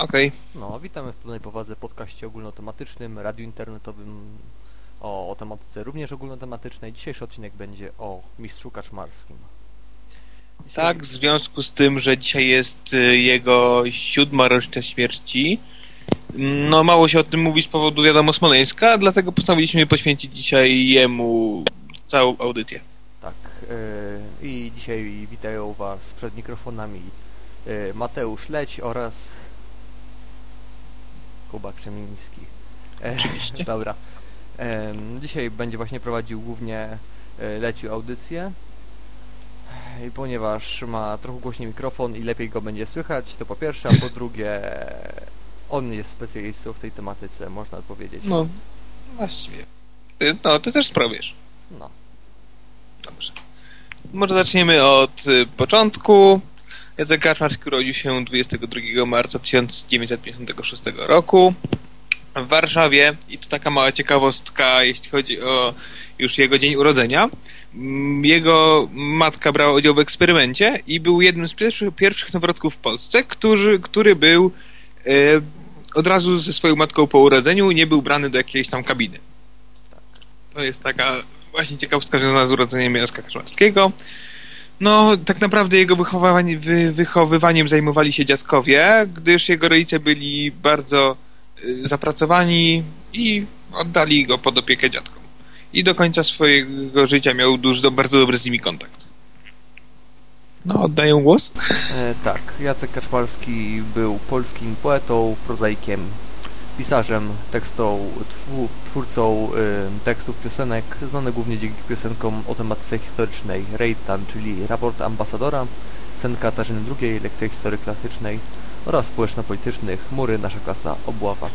Okej. No, witamy w pełnej powadze podcaście ogólnotematycznym, radiu internetowym o, o tematyce również ogólnotematycznej. Dzisiejszy odcinek będzie o mistrzu kaczmarskim. Dzisiaj- Tak, w związku z tym, że dzisiaj jest y, jego siódma rocznica śmierci, no mało się o tym mówi z powodu wiadomo Smoleńska, dlatego postanowiliśmy poświęcić dzisiaj jemu całą audycję. Tak. yy, I dzisiaj witają Was przed mikrofonami yy, Mateusz Leć oraz Kuba Krzemiński. E, Oczywiście. Dobra. Em, Dzisiaj będzie właśnie prowadził głównie e, Leciu audycję. I ponieważ ma trochę głośniej mikrofon i lepiej go będzie słychać, to po pierwsze, a po drugie on jest specjalistą w tej tematyce, można powiedzieć. No, właściwie. No, ty też spróbujesz. No. Dobrze. Może zaczniemy od y, początku. Jacek Kaczmarski urodził się 22 marca 1956 roku w Warszawie i to taka mała ciekawostka, jeśli chodzi o już jego dzień urodzenia. Mm, Jego matka brała udział w eksperymencie i był jednym z pierwszych, pierwszych noworodków w Polsce, który, który był e, od razu ze swoją matką po urodzeniu nie był brany do jakiejś tam kabiny. To jest taka właśnie ciekawostka związana z urodzeniem Jacka Kaczmarskiego. No, tak naprawdę jego wychowywanie, wy, wychowywaniem zajmowali się dziadkowie, gdyż jego rodzice byli bardzo y, zapracowani i oddali go pod opiekę dziadkom. I do końca swojego życia miał duży, do, bardzo dobry z nimi kontakt. No, oddaję głos. E, tak, Jacek Kaczmarski był polskim poetą, prozaikiem, pisarzem, tekstą, twórcą tekstów piosenek, znany głównie dzięki piosenkom o tematyce historycznej Rejtan, czyli raport ambasadora, sen Katarzyny II, lekcja historii klasycznej oraz społeczno-politycznych Mury, nasza klasa, obława.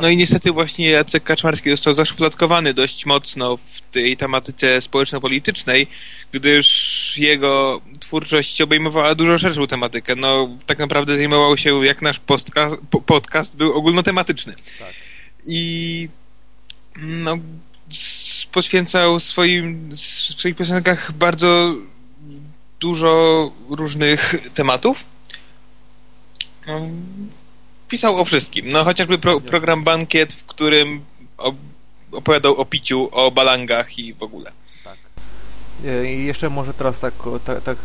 No i niestety właśnie Jacek Kaczmarski został zaszufladkowany dość mocno w tej tematyce społeczno-politycznej, gdyż jego twórczość obejmowała dużo szerszą tematykę. No tak naprawdę zajmował się, jak nasz podcast, po- podcast był ogólnotematyczny. Tak. I no, poświęcał swoim, w swoich piosenkach bardzo dużo różnych tematów. No, pisał o wszystkim. No chociażby pro, program Bankiet, w którym op- opowiadał o piciu, o balangach i w ogóle. E, I jeszcze może teraz tak, tak, tak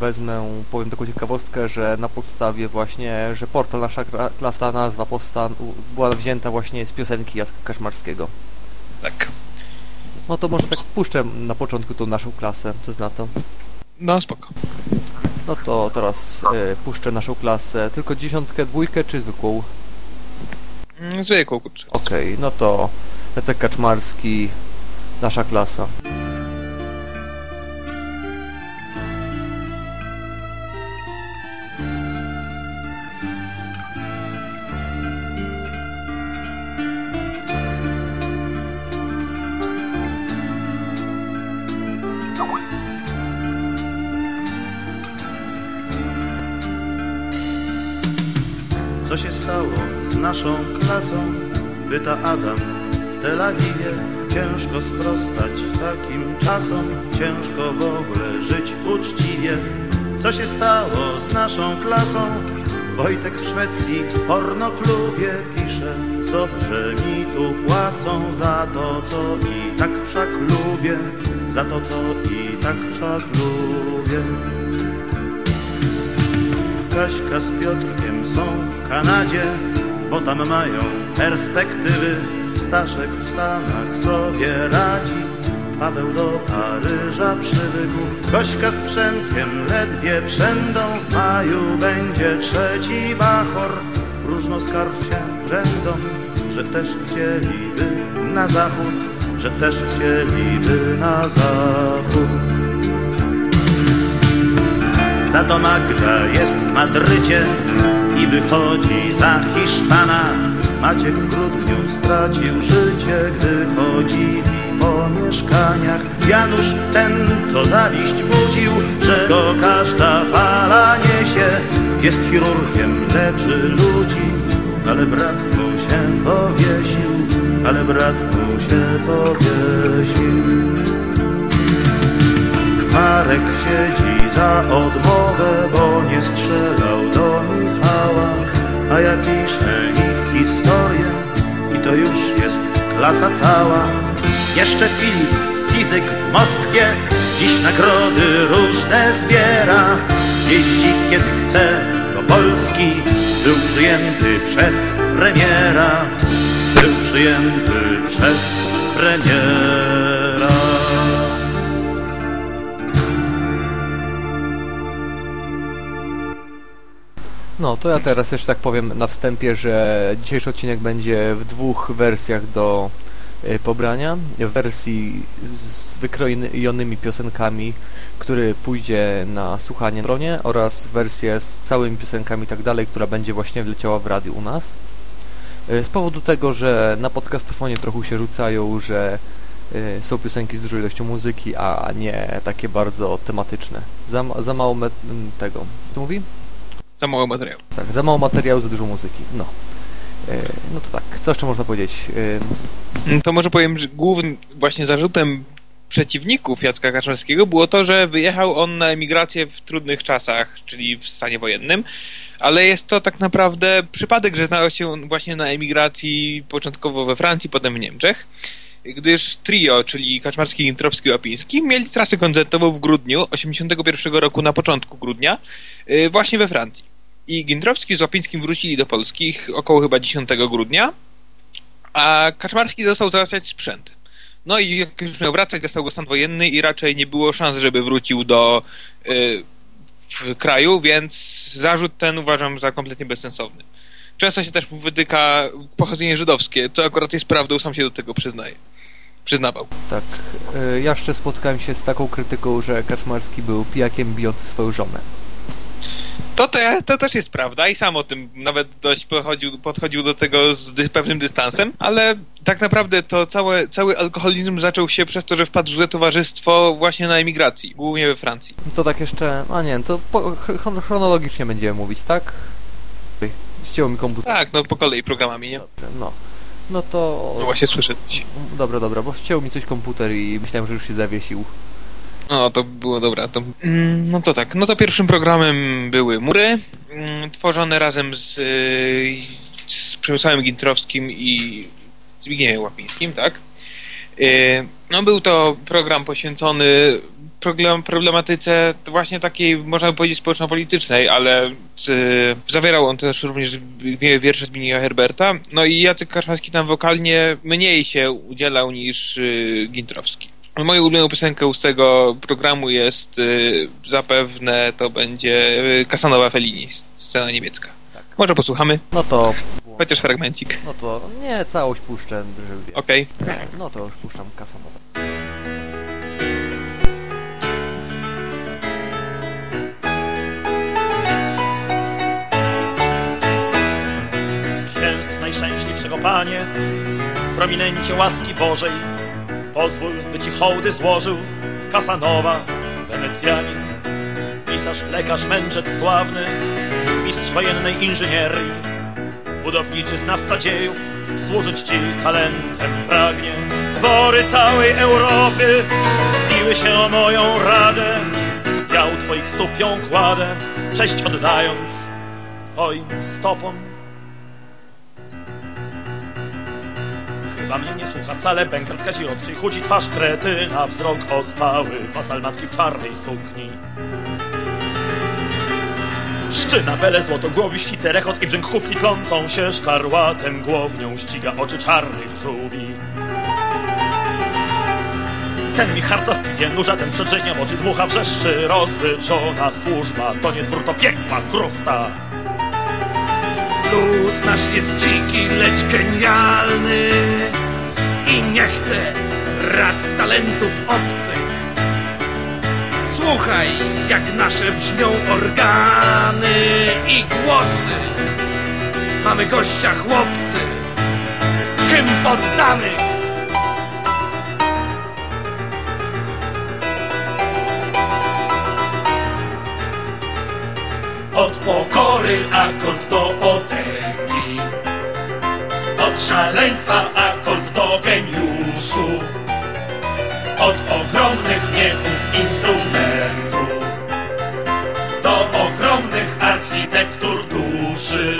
wezmę, powiem taką ciekawostkę, że na podstawie właśnie, że portal nasza Kla- klasa nazwa powsta, była wzięta właśnie z piosenki Jacka Kaczmarskiego. Tak. No to może tak puszczę na początku tą naszą klasę, co na to? No spoko. No to teraz e, puszczę naszą klasę, tylko dziesiątkę, dwójkę czy zwykłą? Mm, Zwykłą kurczę. Okej, no to Jacek Kaczmarski, nasza klasa. Tel Awiwie. Ciężko sprostać takim czasom, ciężko w ogóle żyć uczciwie. Co się stało z naszą klasą? Wojtek w Szwecji w pornoklubie pisze. Dobrze mi tu płacą za to, co i tak wszak lubię, za to, co i tak wszak lubię. Kaśka z Piotrkiem są w Kanadzie, bo tam mają perspektywy. Staszek w Stanach sobie radzi, Paweł do Paryża przywykł. Gośka z Przemkiem ledwie przędą, w maju będzie trzeci bachor. Próżno skarż się rzędom, że też chcieliby na zachód, że też chcieliby na zachód. Za to Magda jest w Madrycie i wychodzi za Hiszpana. Maciek w grudniu stracił życie, gdy chodzili po mieszkaniach. Janusz ten, co zawiść budził, że go każda fala niesie. Jest chirurgiem, leczy ludzi, ale brat mu się powiesił, ale brat mu się powiesił. Marek siedzi za odmowę, bo nie strzelał do Michała, a ja piszę ich historię i to już jest klasa cała. Jeszcze Filip, fizyk w Moskwie, dziś nagrody różne zbiera. Jeździ kiedy chce do Polski, był przyjęty przez premiera, był przyjęty przez premiera. No, to ja teraz jeszcze tak powiem na wstępie, że dzisiejszy odcinek będzie w dwóch wersjach do y, pobrania. W wersji z wykrojonymi piosenkami, który pójdzie na słuchanie na stronie oraz wersję z całymi piosenkami i tak dalej, która będzie właśnie wleciała w radiu u nas. Y, Z powodu tego, że na podcastofonie trochę się rzucają, że y, są piosenki z dużą ilością muzyki, a nie takie bardzo tematyczne. Za, za mało tego. Co mówi? Za mało materiału. Tak, za mało materiału, za dużo muzyki. No. E, no to tak, co jeszcze można powiedzieć? E, To może powiem, że głównym właśnie zarzutem przeciwników Jacka Kaczmarskiego było to, że wyjechał on na emigrację w trudnych czasach, czyli w stanie wojennym, ale jest to tak naprawdę przypadek, że znalazł się on właśnie na emigracji początkowo we Francji, potem w Niemczech, gdyż trio, czyli Kaczmarski, Gintrowski i Łapiński, mieli trasę koncertową w grudniu 81 roku, na początku grudnia, y, właśnie we Francji. I Gintrowski z Łapińskim wrócili do Polski około chyba 10 grudnia, a Kaczmarski został załatwiać sprzęt. No i jak już miał wracać, został go stan wojenny i raczej nie było szans, żeby wrócił do y, kraju, więc zarzut ten uważam za kompletnie bezsensowny. Często się też wytyka pochodzenie żydowskie, co akurat jest prawdą, sam się do tego przyznaje. Przyznawał. tak, e, ja jeszcze spotkałem się z taką krytyką, że Kaczmarski był pijakiem bijący swoją żonę. To, te, to też jest prawda i sam o tym nawet dość podchodził, podchodził do tego z dy, pewnym dystansem, ale tak naprawdę to całe, cały alkoholizm zaczął się przez to, że wpadł w złe towarzystwo właśnie na emigracji, głównie we Francji. To tak jeszcze, a nie, to po, chron- chronologicznie będziemy mówić, tak? Ścięło mi komputer. Tak, no po kolei programami, nie? Dobrze, no. No to... No właśnie słyszę. Dobra, dobra, bo ściął mi coś komputer i myślałem, że już się zawiesił. No, to było dobra. To, mm, no to tak. No to pierwszym programem były mury, mm, tworzone razem z, y, z Przemysławem Gintrowskim i Zbigniewem Łapińskim, tak? Y, No był to program poświęcony problem- problematyce właśnie takiej, można by powiedzieć, społeczno-politycznej, ale y, zawierał on też również wie- wiersze Zbigniewa Herberta. No i Jacek Kaczmarski tam wokalnie mniej się udzielał niż y, Gintrowski. Moją ulubioną piosenką z tego programu jest y, zapewne to będzie y, Kasanowa Fellini, scena niemiecka. Tak. Może posłuchamy, No to... chociaż fragmencik. No to... Nie, całość puszczę, żeby. Okej. No to już puszczam kasanowe. Najszczęśliwszego Panie, prominencie łaski Bożej, pozwól, by Ci hołdy złożył Kasanowa, Wenecjanin, pisarz, lekarz, mędrzec sławny, mistrz wojennej inżynierii, budowniczy znawca dziejów, służyć Ci talentem pragnie. Wory całej Europy biły się o moją radę, ja u Twoich stóp ją kładę, cześć oddając Twoim stopom. Chyba mnie nie słucha wcale Bękert kazirodczy Chudzi twarz kretyna, wzrok ospały Fasal matki w czarnej sukni. Szczyna bele złotogłowi świte rechot i brzęk kufli Klącą się szkarłatem głownią Ściga oczy czarnych żółwi. Ten mi harca w piwie nurza, ten przedrzeźnia oczy dmucha wrzeszczy. Rozwyczona służba, to nie dwór, to piekła kruchta Lud nasz jest dziki, lecz genialny i nie chce rad talentów obcych. Słuchaj, jak nasze brzmią organy i głosy. Mamy gościa chłopcy, hymn poddanych. Od pokory akord do Szaleństwa akord do geniuszu. Od ogromnych niechów instrumentu Do ogromnych architektur duszy.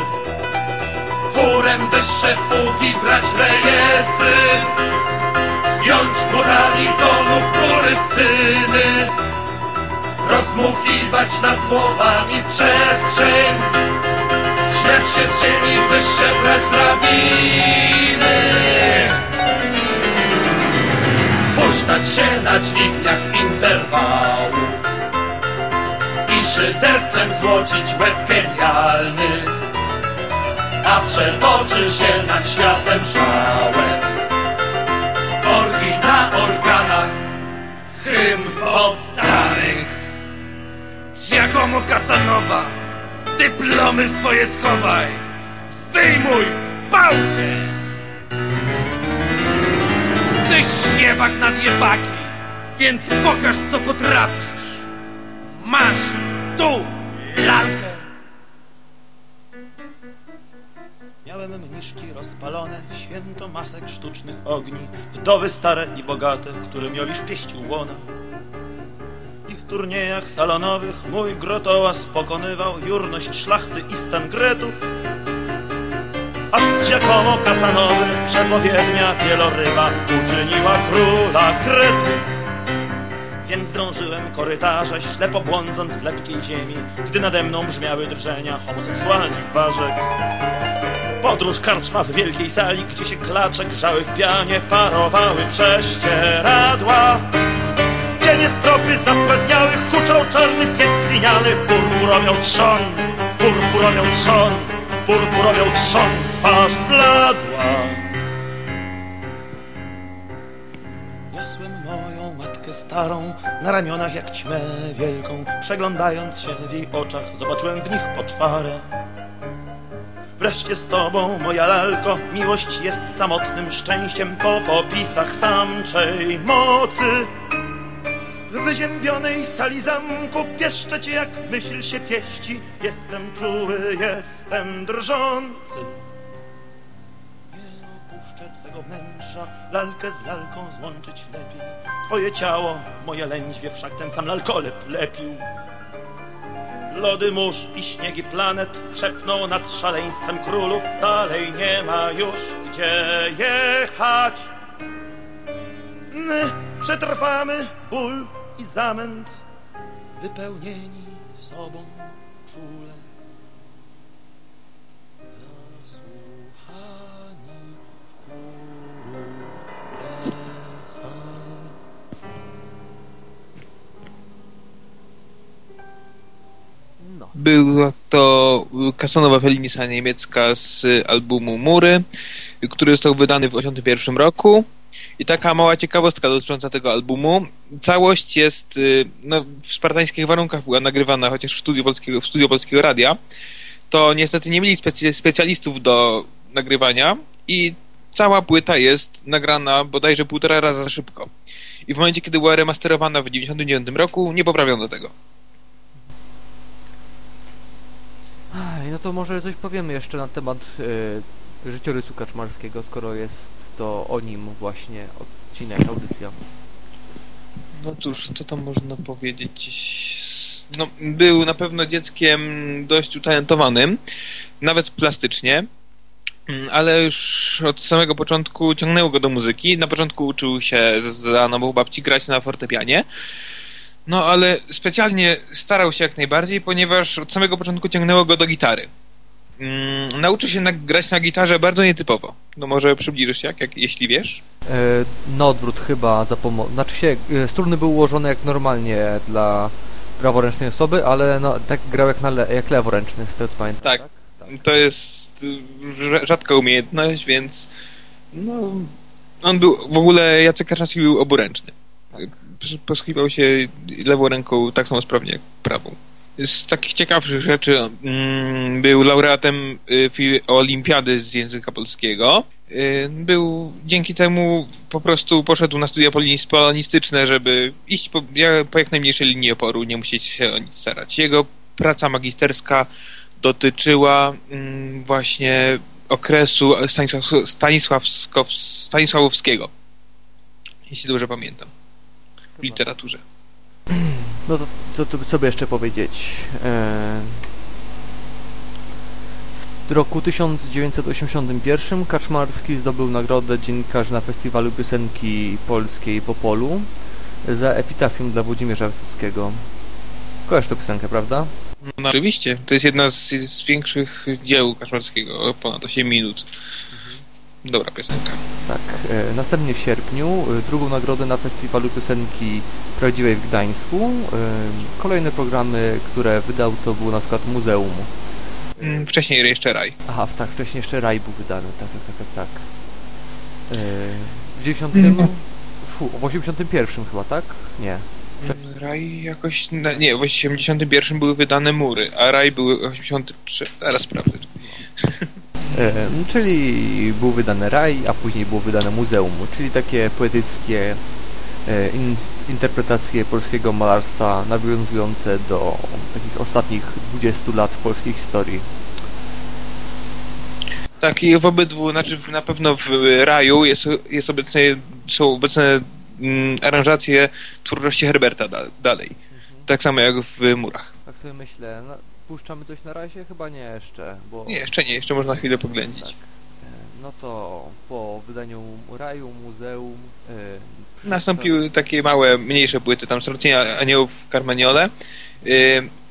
Wieczorem wyższe fugi brać rejestry Jąć młodami tonów góry sceny Rozmuchiwać nad głowami przestrzeń Śmiać się z ziemi, wyższe brać drabiny Puszczać się na dźwigniach interwałów I szyderstwem złocić łeb genialny A przetoczy się nad światem szałem Orgi na organach Hymn poddanych. Giacomo Casanowa Dyplomy swoje schowaj. Wyjmuj pałkę. Ty śniebak na jebaki Więc pokaż co potrafisz. Masz tu lalkę. Miałem mniszki rozpalone w święto masek sztucznych ogni, wdowy stare i bogate, którym Jolisz pieścił łona. Turniejach salonowych mój grotołas pokonywał jurność szlachty i stan gretów. Aż z Giacomo Casanowy przepowiednia wieloryba uczyniła króla kretów. Więc drążyłem korytarze, ślepo błądząc w lepkiej ziemi, gdy nade mną brzmiały drżenia homoseksualnych ważek. Podróż karczma w wielkiej sali, gdzie się klacze grzały w pianie, parowały prześcieradła. Cienie stropy zapładniały, huczał czarny piec gliniany, purpurowiał trzon, purpurowiał trzon, purpurowiał trzon, twarz bladła. Niosłem moją matkę starą na ramionach jak ćmę wielką, przeglądając się w jej oczach, zobaczyłem w nich poczwarę. Wreszcie z tobą, moja lalko, miłość jest samotnym szczęściem po popisach samczej mocy. Wyziębionej sali zamku pieszczę cię jak myśl się pieści. Jestem czuły, jestem drżący. Nie opuszczę twego wnętrza, lalkę z lalką złączyć lepiej. Twoje ciało, moje lędźwie, wszak ten sam lalkolep lepił. Lody mórz i śniegi planet krzepną nad szaleństwem królów. Dalej nie ma już gdzie jechać. My przetrwamy ból i zamęt, wypełnieni sobą czule. Zasłuchani w chórów echa. No. Była to Kasanowa Felinisa niemiecka z albumu Mury, który został wydany w 1981 roku. I taka mała ciekawostka dotycząca tego albumu. Całość jest y, no, w spartańskich warunkach była nagrywana, chociaż w studiu polskiego, w studiu polskiego radia. To niestety nie mieli specy- specjalistów do nagrywania i cała płyta jest nagrana bodajże półtora raza za szybko. I w momencie, kiedy była remasterowana w 1999 roku, nie poprawiono tego. No to może coś powiemy jeszcze na temat y, życiorysu Kaczmarskiego, skoro jest to o nim właśnie odcinek, audycja. No cóż, co tam można powiedzieć? No, był na pewno dzieckiem dość utalentowanym, nawet plastycznie, ale już od samego początku ciągnęło go do muzyki. Na początku uczył się za nową babci grać na fortepianie, no ale specjalnie starał się jak najbardziej, ponieważ od samego początku ciągnęło go do gitary. Mm, nauczył się na, grać na gitarze bardzo nietypowo. No może przybliżysz się, jak, jak, jeśli wiesz? E, na odwrót chyba za pomocą... Znaczy się, e, struny były ułożone jak normalnie dla praworęcznej osoby, ale no, tak grał jak, na le jak leworęczny, z tego co pamiętam. Tak. To jest y, rza- rzadka umiejętność, więc no, on był, w ogóle Jacek Kaczmarski był oburęczny. Pos- Posługiwał się lewą ręką tak samo sprawnie jak prawą. Z takich ciekawszych rzeczy mm, był laureatem y, olimpiady z języka polskiego. Y, Był dzięki temu po prostu poszedł na studia polonistyczne, żeby iść po, po jak najmniejszej linii oporu, nie musieć się o nic starać. Jego praca magisterska dotyczyła mm, właśnie okresu Stanisław, Stanisławowskiego, jeśli dobrze pamiętam, w literaturze. No to co tu co by jeszcze powiedzieć? E, w W roku 1981 Kaczmarski zdobył nagrodę dziennikarza na Festiwalu Piosenki Polskiej w Opolu za epitafium dla Włodzimierza Wysockiego. Kojarz tę piosenkę, prawda? No, oczywiście, to jest jedna z, z większych dzieł Kaczmarskiego, ponad 8 minut. Dobra piosenka. Tak. E, następnie w sierpniu e, drugą nagrodę na Festiwalu Piosenki Prawdziwej w Gdańsku. E, kolejne programy, które wydał to było na przykład Muzeum. Mm, Wcześniej jeszcze Raj. Aha, tak, wcześniej jeszcze Raj był wydany, tak, tak, tak, tak, w 90... Fu, w 81 chyba, tak? Nie. Mm, Raj jakoś... na- Nie, w 81 były wydane Mury, a Raj były 83. Zaraz sprawdzę. E, czyli był wydany Raj, a później było wydane Muzeum, czyli takie poetyckie e, in, interpretacje polskiego malarstwa nawiązujące do takich ostatnich 20 lat polskiej historii. Tak, i w obydwu, znaczy na pewno w Raju jest, jest obecne, są obecne mm, aranżacje twórczości Herberta da, dalej. Tak samo jak w Murach. Tak sobie myślę, no, puszczamy coś na razie? Chyba nie jeszcze, bo... Nie, jeszcze nie, jeszcze można chwilę poględzić. Tak. E, No to po wydaniu Raju, Muzeum... e, Nastąpiły takie małe, mniejsze płyty, tam Stracenia Aniołów w Carmaniole, yy,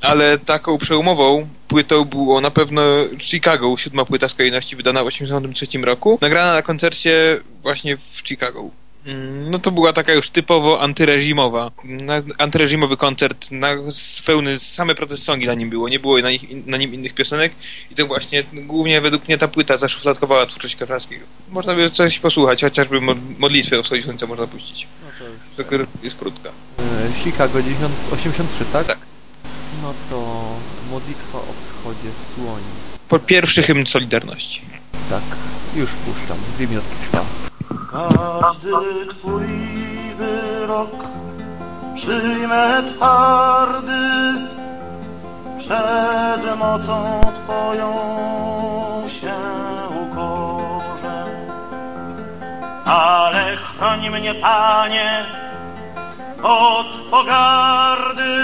ale taką przełomową płytą było na pewno Chicago, siódma płyta z kolejności wydana w 1983 roku, nagrana na koncercie właśnie w Chicago. No to była taka już typowo antyreżimowa, antyreżimowy koncert, na, pełny, same protest songi na nim było, nie było na, nich, na nim innych piosenek i to właśnie głównie według mnie ta płyta zaszufladkowała twórczość Kaczmarskiego. Można by coś posłuchać, chociażby mo- modlitwę o wschodzie słońca można puścić. No to już... Tylko jest krótka. E, Chicago 90, 83, tak? Tak. No to modlitwa o wschodzie słońca. Po pierwszy hymn Solidarności. Tak, już puszczam. Dwie minutki trwa. Każdy twój wyrok przyjmę twardy przed mocą twoją się ukorzę. Ale chroń mnie, Panie, od pogardy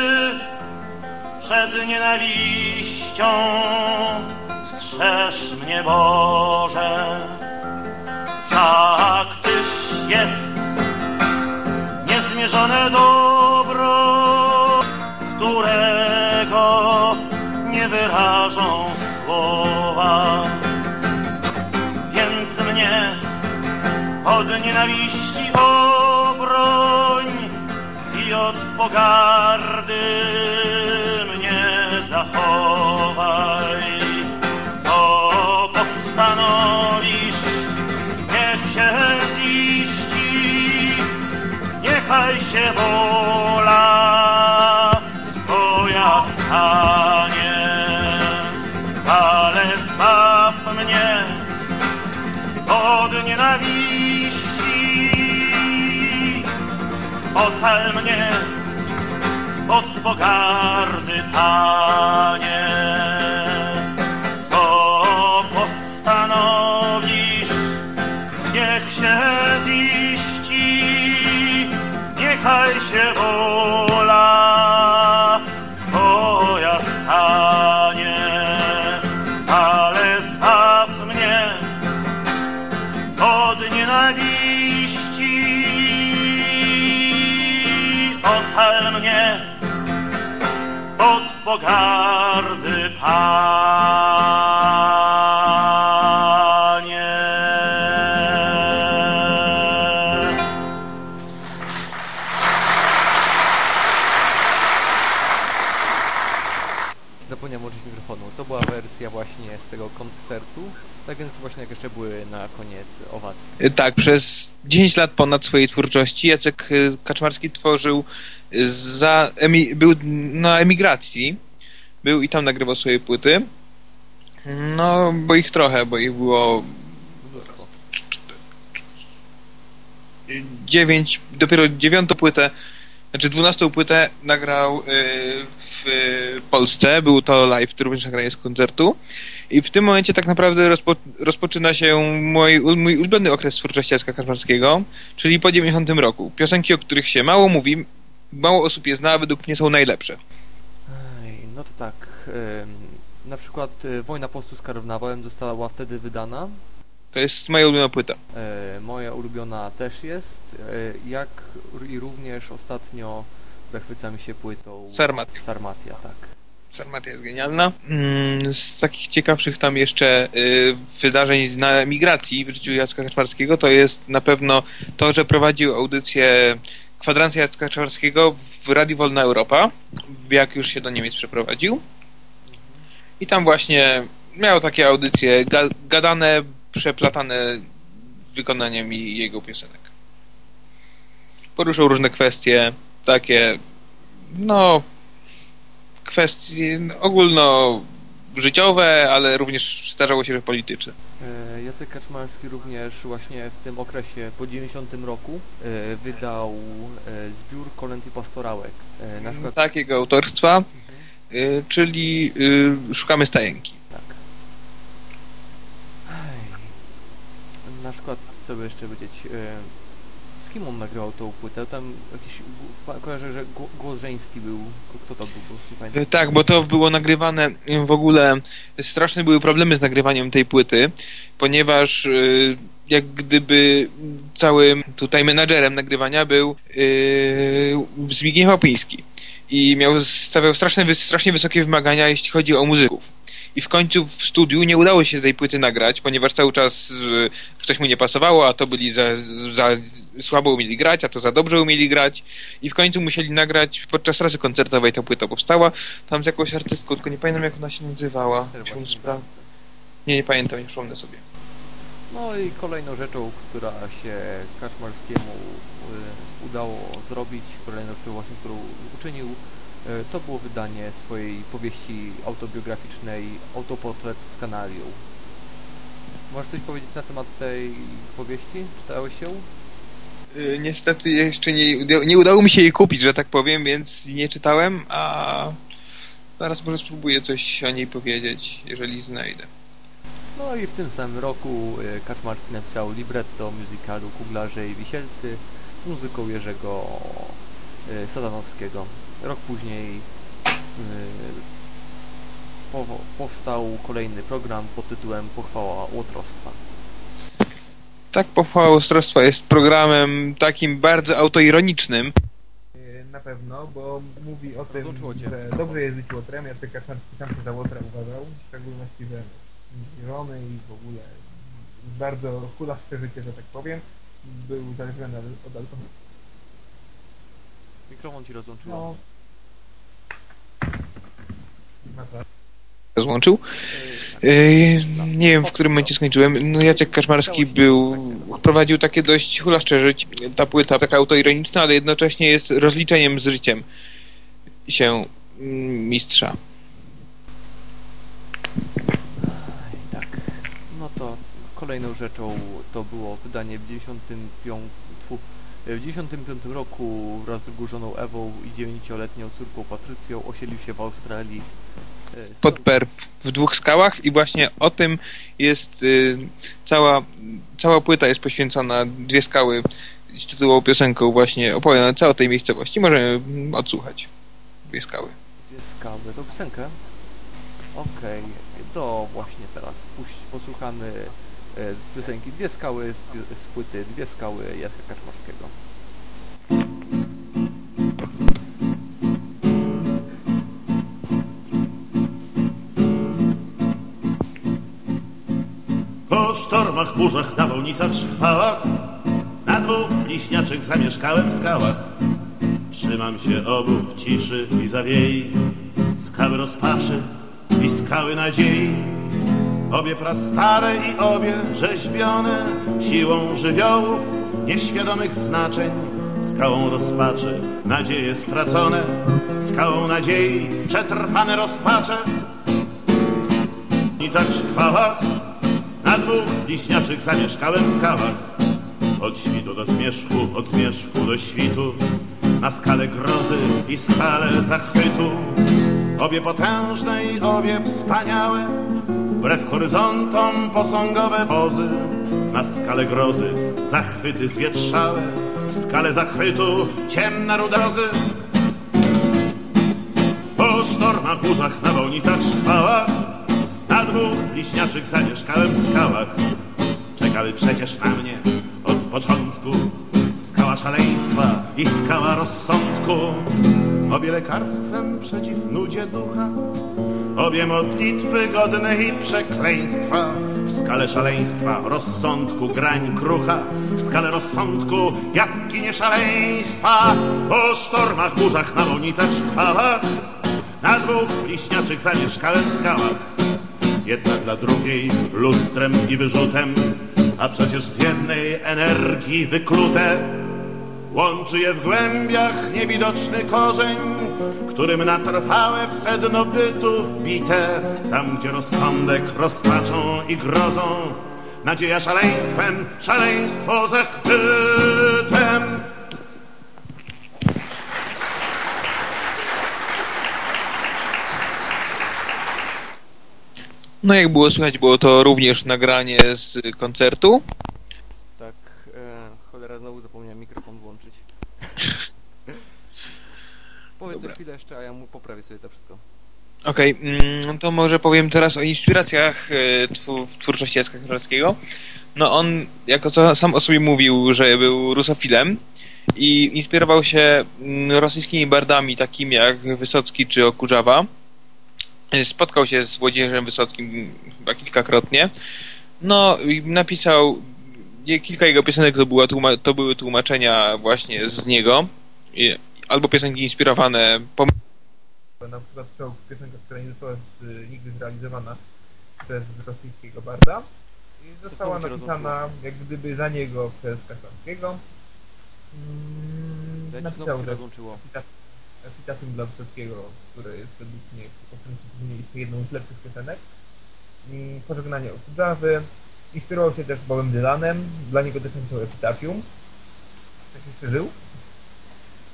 przed nienawiścią strzeż mnie, Boże. Tak Tyś jest niezmierzone dobro, którego nie wyrażą słowa. Więc mnie od nienawiści obroń i od pogardy mnie zachowaj. Niechaj się wola Twoja stanie, ale zbaw mnie od nienawiści. Ocal mnie od pogardy, Panie. Pogardy, Panie. Zapomniałem włączyć mikrofonu. To była wersja właśnie z tego koncertu. Tak więc właśnie jak jeszcze były na koniec owacje. Y, Tak, przez 10 lat ponad swojej twórczości Jacek y, Kaczmarski tworzył y, za emi- był na emigracji. Był i tam nagrywał swoje płyty. No, bo ich trochę, bo ich było dziewięć, dopiero dziewiątą płytę, znaczy dwunastą płytę nagrał y, w y, Polsce, był to live, również nagranie z koncertu i w tym momencie tak naprawdę rozpo, rozpoczyna się mój, mój ulubiony okres twórczości Jacka Kaczmarskiego, czyli po 90 roku. Piosenki, o których się mało mówi, mało osób je zna, według mnie są najlepsze. No to tak. Na przykład e, Wojna postu z karnawałem została wtedy wydana. To jest moja ulubiona płyta. E, moja ulubiona też jest. E, jak i również ostatnio zachwycamy się płytą Sarmatia. Sarmatia, tak. Sarmatia jest genialna. Mm, Z takich ciekawszych tam jeszcze y, wydarzeń na emigracji w życiu Jacka Kaczmarskiego to jest na pewno to, że prowadził audycję kwadrancja Jacka Kaczmarskiego w Radiu Wolna Europa, jak już się do Niemiec przeprowadził. I tam właśnie miał takie audycje ga gadane, przeplatane wykonaniem jego piosenek. Poruszał różne kwestie, takie no kwestie ogólno życiowe, ale również zdarzało się, że polityczne. E, Jacek Kaczmarski również właśnie w tym okresie po 90 roku e, wydał e, zbiór kolęd i pastorałek. Na przykład Takiego autorstwa, y, czyli Szukamy stajenki. tak. Na przykład co by jeszcze powiedzieć kim on nagrywał tą płytę? Tam jakiś kojarzę, że gł- głos żeński był. Kto to był? Y, Tak, bo to było nagrywane y, w ogóle straszne były problemy z nagrywaniem tej płyty, ponieważ y, jak gdyby całym tutaj menadżerem nagrywania był y, Zbigniew Opiński i miał stawiał straszne, strasznie wysokie wymagania, jeśli chodzi o muzyków. I w końcu w studiu nie udało się tej płyty nagrać, ponieważ cały czas coś mu nie pasowało, a to byli za, za słabo umieli grać, a to za dobrze umieli grać. I w końcu musieli nagrać podczas razy koncertowej ta płyta powstała. Tam z jakąś artystką, tylko nie pamiętam jak ona się nazywała. Spra- Nie, nie pamiętam, nie przypomnę sobie. No i kolejną rzeczą, która się Kaczmarskiemu y, udało zrobić, kolejną rzeczą właśnie, którą uczynił, y, to było wydanie swojej powieści autobiograficznej Autoportret z Kanarią. Możesz coś powiedzieć na temat tej powieści? Czytałeś ją? Y, niestety jeszcze nie, nie udało mi się jej kupić, że tak powiem, więc nie czytałem, a zaraz może spróbuję coś o niej powiedzieć, jeżeli znajdę. No i w tym samym roku y, Kaczmarski napisał libretto musicalu Kuglarze i Wisielcy z muzyką Jerzego y, Sadanowskiego. Rok później powstał kolejny program pod tytułem Pochwała Łotrostwa. Tak, Pochwała Ostrostwa jest programem takim bardzo autoironicznym. Na pewno, bo mówi o tym, że dobrze jest być łotrem. Jacek Kaczmarski sam się za łotra uważał, w szczególności, że zielony i w ogóle bardzo hulaszcze życie, że tak powiem. Był uzależniony od alkoholu. Mikrofon ci rozłączyło. No. Rozłączył. Y, nie wiem, w którym momencie skończyłem. No, Jacek Kaczmarski był, prowadził takie dość hulaszcze życie. Ta płyta taka autoironiczna, ale jednocześnie jest rozliczeniem z życiem się mm, mistrza. Tak. No to kolejną rzeczą to było wydanie w 95, tfu, w 95 roku wraz z drugą żoną Ewą i 9-letnią córką Patrycją osiedlił się w Australii. Pod Per w dwóch skałach i właśnie o tym jest y, cała, cała płyta jest poświęcona dwie skały z tytułową piosenką właśnie opowiadająca o tej miejscowości. Możemy odsłuchać dwie skały. Dwie skały, to piosenkę? Okej, to właśnie teraz posłuchamy e, piosenki Dwie skały z, z płyty Dwie skały Jacka Kaczmarskiego. Po sztormach, burzach, nawałnicach, szchwałach Na dwóch bliźniaczych zamieszkałem skałach. Trzymam się obu w ciszy i zawiei. Skały rozpaczy i skały nadziei. Obie prastare i obie rzeźbione Siłą żywiołów nieświadomych znaczeń. Skałą rozpaczy nadzieje stracone. Skałą nadziei przetrwane rozpacze. W nicach szkwałach dwóch bliźniaczych zamieszkałem skałach. Od świtu do zmierzchu, od zmierzchu do świtu Na skalę grozy i skalę zachwytu. Obie potężne i obie wspaniałe Wbrew horyzontom posągowe pozy Na skalę grozy zachwyty zwietrzałe W skalę zachwytu ciemna ruda rozy Po sztormach, burzach, nawałnicach, szpałach Na dwóch bliźniaczych zamieszkałem skałach. Czekały przecież na mnie od początku. Skała szaleństwa i skała rozsądku. Obie lekarstwem przeciw nudzie ducha. Obie modlitwy godne i przekleństwa. W skale szaleństwa, rozsądku, grań krucha. W skale rozsądku, jaskinie szaleństwa. Po sztormach, burzach, nawałnicach, szkwalach Na dwóch bliźniaczych zamieszkałem w skałach Jedna dla drugiej lustrem i wyrzutem A przecież z jednej energii wyklute Łączy je w głębiach niewidoczny korzeń, którym na trwałe w sedno bytu wbite, tam gdzie rozsądek rozpaczą i grozą, nadzieja szaleństwem, szaleństwo zachwytem. No jak było słychać, było to również nagranie z koncertu. Tak, e, cholera, znowu zapomniałem mikrofon włączyć. Powiedz Dobra. chwilę jeszcze, a ja mu poprawię sobie to wszystko. Okej, mm, to może powiem teraz o inspiracjach e, twu- w twórczości Jacka Kaczmarskiego. No on, jako co sam o sobie mówił, że był rusofilem i inspirował się mm, rosyjskimi bardami takimi jak Wysocki czy Okurzawa. E, Spotkał się z Włodzieżem Wysockim chyba kilkakrotnie. No i napisał je- kilka jego piosenek, to, była tłuma- to były tłumaczenia właśnie z niego. I, albo piosenki inspirowane na przykład Czołg, piosenka, która nie została z, nigdy zrealizowana przez rosyjskiego barda i została napisana jak gdyby za niego przez Kaczmarskiego. Mm, ci napisał znowu się też rozłączyło. epita- epitafium dla Wysockiego, które jest według mnie oczywiście jedną z lepszych piosenek. Pożegnanie Okudzawy. Inspirował się też Bobem Dylanem, dla niego też napisał epitafium. Też jeszcze żył.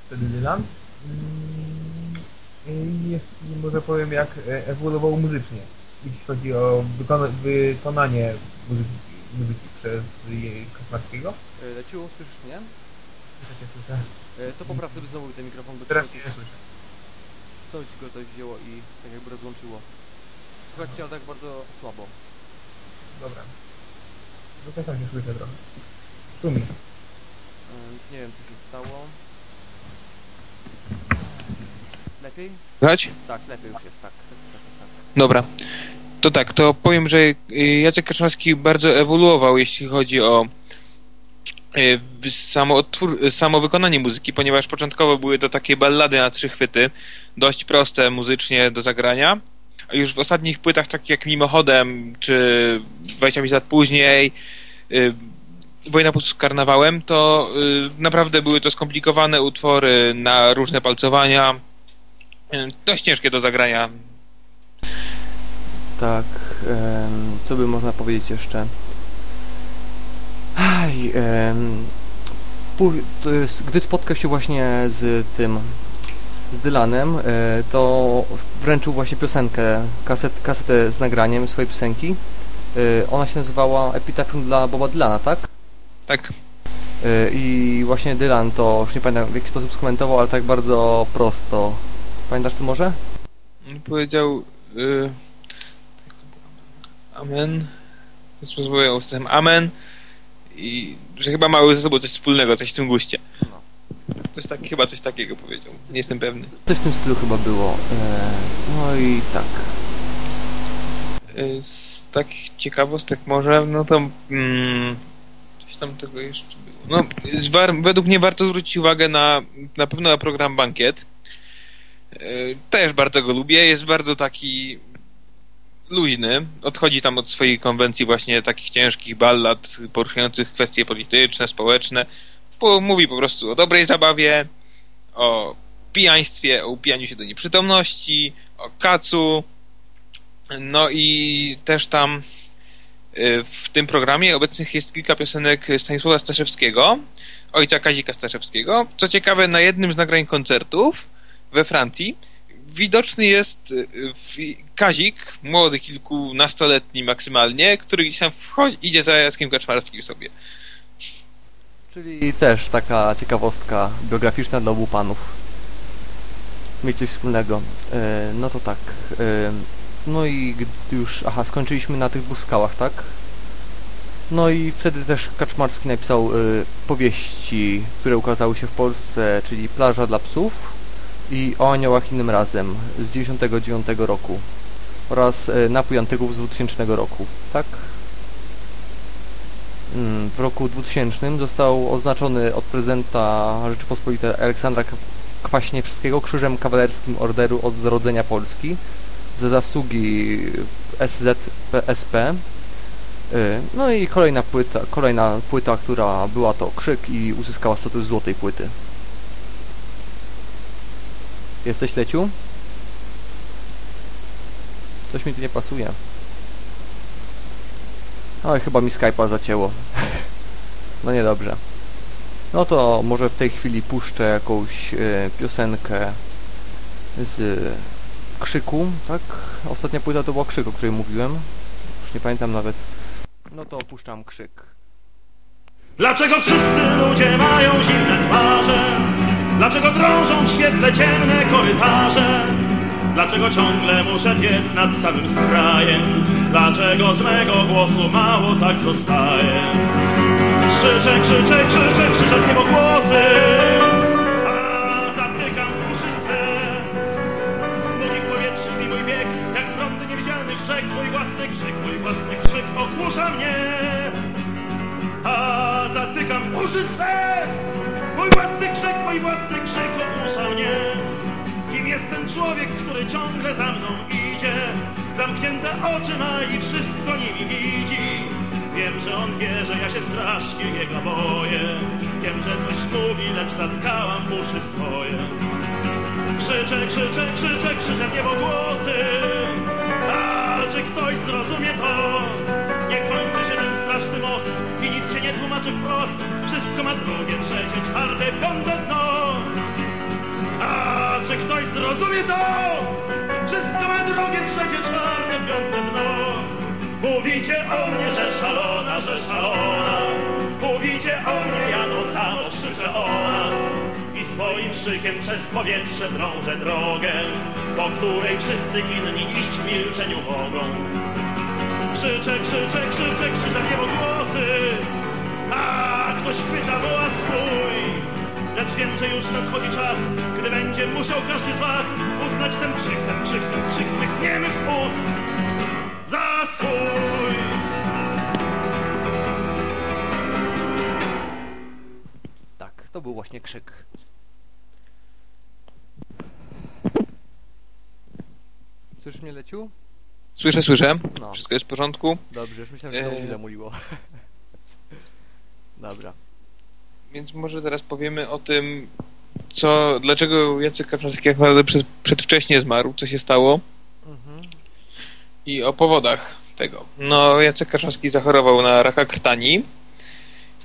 Wtedy Dylan. Mm, I może powiem, jak e, ewoluował muzycznie, jeśli chodzi o wykona wykonanie muzyki, muzyki przez jej Kaczmarskiego. E, Leciu, słyszysz mnie? Słyszę cię, słyszę. E, To popraw sobie znowu ten mikrofon, bo Teraz nie słyszę. coś go coś wzięło i tak jakby rozłączyło. Słuchajcie, ale tak bardzo słabo. Dobra. No też tam się słyszę trochę. Szumi. E, Nie wiem, co się stało. Lepiej? Słychać? Tak, lepiej już jest, tak. tak, tak, tak. Dobra. To tak, to powiem, że y, Jacek Kaczmarski bardzo ewoluował, jeśli chodzi o samo, odtwór, y, samo wykonanie muzyki, ponieważ początkowo były to takie ballady na trzy chwyty, dość proste muzycznie do zagrania, a już w ostatnich płytach, takich jak Mimochodem, czy 25 lat później, y, Wojna pod karnawałem, to y, naprawdę były to skomplikowane utwory na różne palcowania, y, dość ciężkie do zagrania, Tak, co by można powiedzieć jeszcze? Aj, gdy spotkał się właśnie z tym, z Dylanem, e, to wręczył właśnie piosenkę, kaset, kasetę z nagraniem swojej piosenki. E, ona się nazywała Epitafium dla Boba Dylana, tak? tak E, I właśnie Dylan to, już nie pamiętam w jaki sposób skomentował, ale tak bardzo prosto. Pamiętasz to może? Powiedział y, Amen. Rozmawiał z tym Amen i że chyba mały ze sobą coś wspólnego, coś w tym guście. No. Coś tak, chyba coś takiego powiedział. Nie jestem pewny. Coś w tym stylu chyba było. E, no i tak. Y, z takich ciekawostek może, no to mm, coś tam tego jeszcze było. No, według mnie warto zwrócić uwagę na na pewno na program Bankiet. Y, Też bardzo go lubię, jest bardzo taki luźny, odchodzi tam od swojej konwencji właśnie takich ciężkich ballad poruszających kwestie polityczne, społeczne. Po, mówi po prostu o dobrej zabawie, o pijaństwie, o upijaniu się do nieprzytomności, o kacu. No i też tam y, w tym programie obecnych jest kilka piosenek Stanisława Staszewskiego, ojca Kazika Staszewskiego. Co ciekawe, na jednym z nagrań koncertów we Francji widoczny jest y, Kazik, młody, kilkunastoletni maksymalnie, który gdzieś tam wchodzi, idzie za Jackiem Kaczmarskim sobie. Czyli też taka ciekawostka biograficzna dla obu panów. mieć coś wspólnego. E, no to tak. E, no i gdy już, aha, skończyliśmy na tych dwóch skałach, tak? No i wtedy też Kaczmarski napisał y, powieści, które ukazały się w Polsce, czyli Plaża dla psów i O aniołach innym razem z 99 roku oraz y, Napój Antyków z 2000 roku, tak? Mm, w roku 2000 został oznaczony od prezydenta Rzeczypospolitej Aleksandra Kwaśniewskiego krzyżem kawalerskim Orderu Odrodzenia Polski ze zasługi SZPSP Y, no i kolejna płyta, kolejna płyta, która była to Krzyk i uzyskała status złotej płyty. Jesteś Leciu? Coś mi tu nie pasuje. Oj, chyba mi Skype'a zacięło. no niedobrze. No to może w tej chwili puszczę jakąś y, piosenkę z Krzyku, tak? Ostatnia płyta to była Krzyk, o której mówiłem. Już nie pamiętam nawet no to opuszczam krzyk. Dlaczego wszyscy ludzie mają zimne twarze? Dlaczego drążą w świetle ciemne korytarze? Dlaczego ciągle muszę biec nad samym skrajem? Dlaczego z mego głosu mało tak zostaje? Krzyczę, krzyczę, krzyczę, krzyczę niebogłosy A zatykam uszy swe Stoi w powietrzu mi mój bieg Jak prądy niewidzialnych rzek Mój własny krzyk, mój własny krzyk ogłusza mnie A zatykam uszy swe Mój własny krzyk, mój własny krzyk człowiek, który ciągle za mną idzie. Zamknięte oczy ma i wszystko nimi widzi. Wiem, że on wie, że ja się strasznie jego boję. Wiem, że coś mówi, lecz zatkałam uszy swoje. Krzyczę, krzyczę, krzyczę, krzyczę w niebo głosy A czy ktoś zrozumie to? Nie kończy się ten straszny most I nic się nie tłumaczy wprost. Wszystko ma drugie, trzecie, czwarte, piąte dno A czy ktoś zrozumie to? Wszystko ma drugie, trzecie, czwarte, piąte dno. Mówicie o mnie, że szalona, że szalona. Mówicie o mnie, ja to samo krzyczę o nas. I swoim krzykiem przez powietrze drążę drogę Po której wszyscy inni iść w milczeniu mogą. Krzyczę, krzyczę, krzyczę, krzyczę niebo głosy musiał każdy z was Uznać ten krzyk, ten krzyk, ten krzyk z mych niemych ust Za swój Tak, to był właśnie krzyk. Słyszysz mnie, Leciu? Słyszę, słyszę. No. Wszystko jest w porządku. Dobrze, już myślałem, że się Eee. zamuliło. Dobra. Więc może teraz powiemy o tym, co, dlaczego Jacek Kaczmarski jak naprawdę przed, przedwcześnie zmarł, co się stało i o powodach tego. No, Jacek Kaczmarski zachorował na raka krtani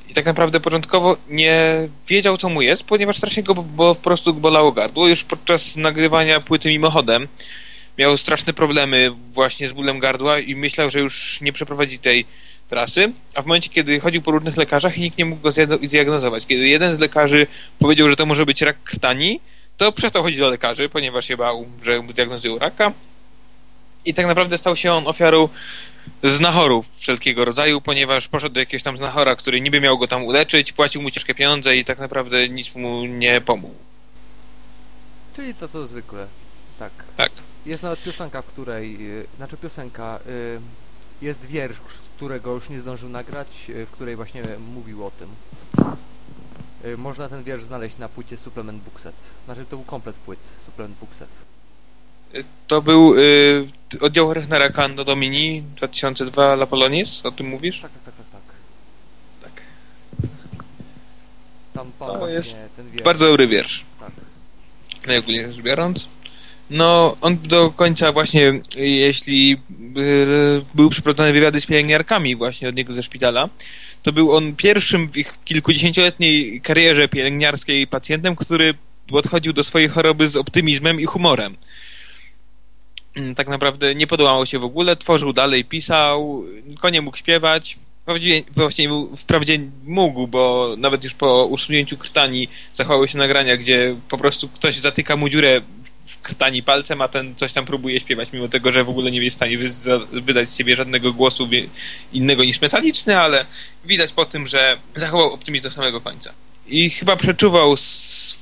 i tak naprawdę początkowo nie wiedział, co mu jest, ponieważ strasznie go bo, po prostu bolało gardło. Już podczas nagrywania płyty mimochodem miał straszne problemy właśnie z bólem gardła i myślał, że już nie przeprowadzi tej trasy, a w momencie, kiedy chodził po różnych lekarzach i nikt nie mógł go zdiagno- zdiagnozować, kiedy jeden z lekarzy powiedział, że to może być rak krtani, to przestał chodzić do lekarzy, ponieważ się bał, że mu zdiagnozują raka i tak naprawdę stał się on ofiarą znachorów wszelkiego rodzaju, ponieważ poszedł do jakiegoś tam znachora, który niby miał go tam uleczyć, płacił mu ciężkie pieniądze i tak naprawdę nic mu nie pomógł. Czyli to co zwykle. Tak. Tak. Jest nawet piosenka, w której, y, znaczy piosenka, y, jest wiersz, którego już nie zdążył nagrać, y, w której właśnie mówił o tym. Y, Można ten wiersz znaleźć na płycie Supplement Bookset. Znaczy to był komplet płyt Supplement Bookset. To był y, oddział Rechnera Kando Domini 2002 La Polonis, o tym mówisz? Tak, tak, tak, tak, tak. Tak. Tam To właśnie jest ten wiersz. Bardzo dobry wiersz. Tak. najogólniej rzecz biorąc. No, on do końca właśnie, jeśli był przeprowadzane wywiady z pielęgniarkami właśnie od niego ze szpitala, to był on pierwszym w ich kilkudziesięcioletniej karierze pielęgniarskiej pacjentem, który podchodził do swojej choroby z optymizmem i humorem. Mm, Tak naprawdę nie podobało się w ogóle, tworzył dalej, pisał, tylko nie mógł śpiewać. Był- wprawdzie mógł, bo nawet już po usunięciu krtani zachowały się nagrania, gdzie po prostu ktoś zatyka mu dziurę krtani palcem, a ten coś tam próbuje śpiewać, mimo tego, że w ogóle nie jest w stanie wy wydać z siebie żadnego głosu innego niż metaliczny, ale widać po tym, że zachował optymizm do samego końca. I chyba przeczuwał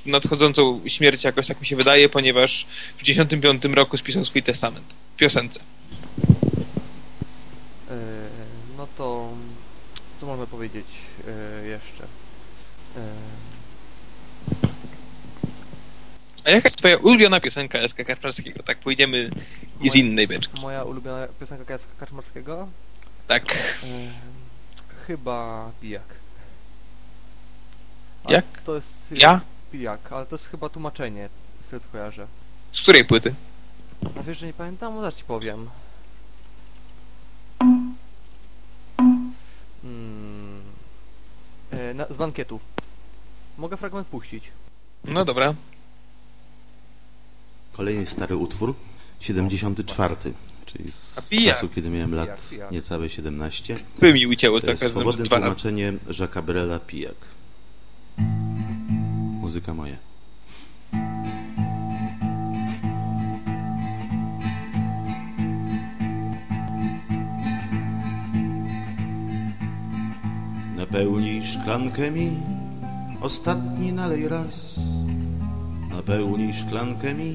nadchodzącą śmierć jakoś, tak mi się wydaje, ponieważ w 1995 roku spisał swój testament w piosence. E, no to co można powiedzieć e, jeszcze? E, A jaka jest twoja ulubiona piosenka Jacka Kaczmarskiego? Tak pójdziemy z innej beczki. Moja ulubiona piosenka Jacka Kaczmarskiego? Tak. Chyba Pijak. Jak? To jest... Ja? Pijak, ale to jest chyba tłumaczenie, z tego co kojarzę. Z której płyty? A wiesz, że nie pamiętam? No zaraz ci powiem. Hmm. E, na, z bankietu. Mogę fragment puścić. No dobra. Kolejny stary utwór, 74, czyli z pijak. czasu, kiedy miałem lat Pijak, niecałe 17. Wy mi ucięło To jest swobodne tłumaczenie Jacques'a Brela Pijak. Muzyka moja. Napełnij szklankę mi, ostatni nalej raz. Napełnij szklankę mi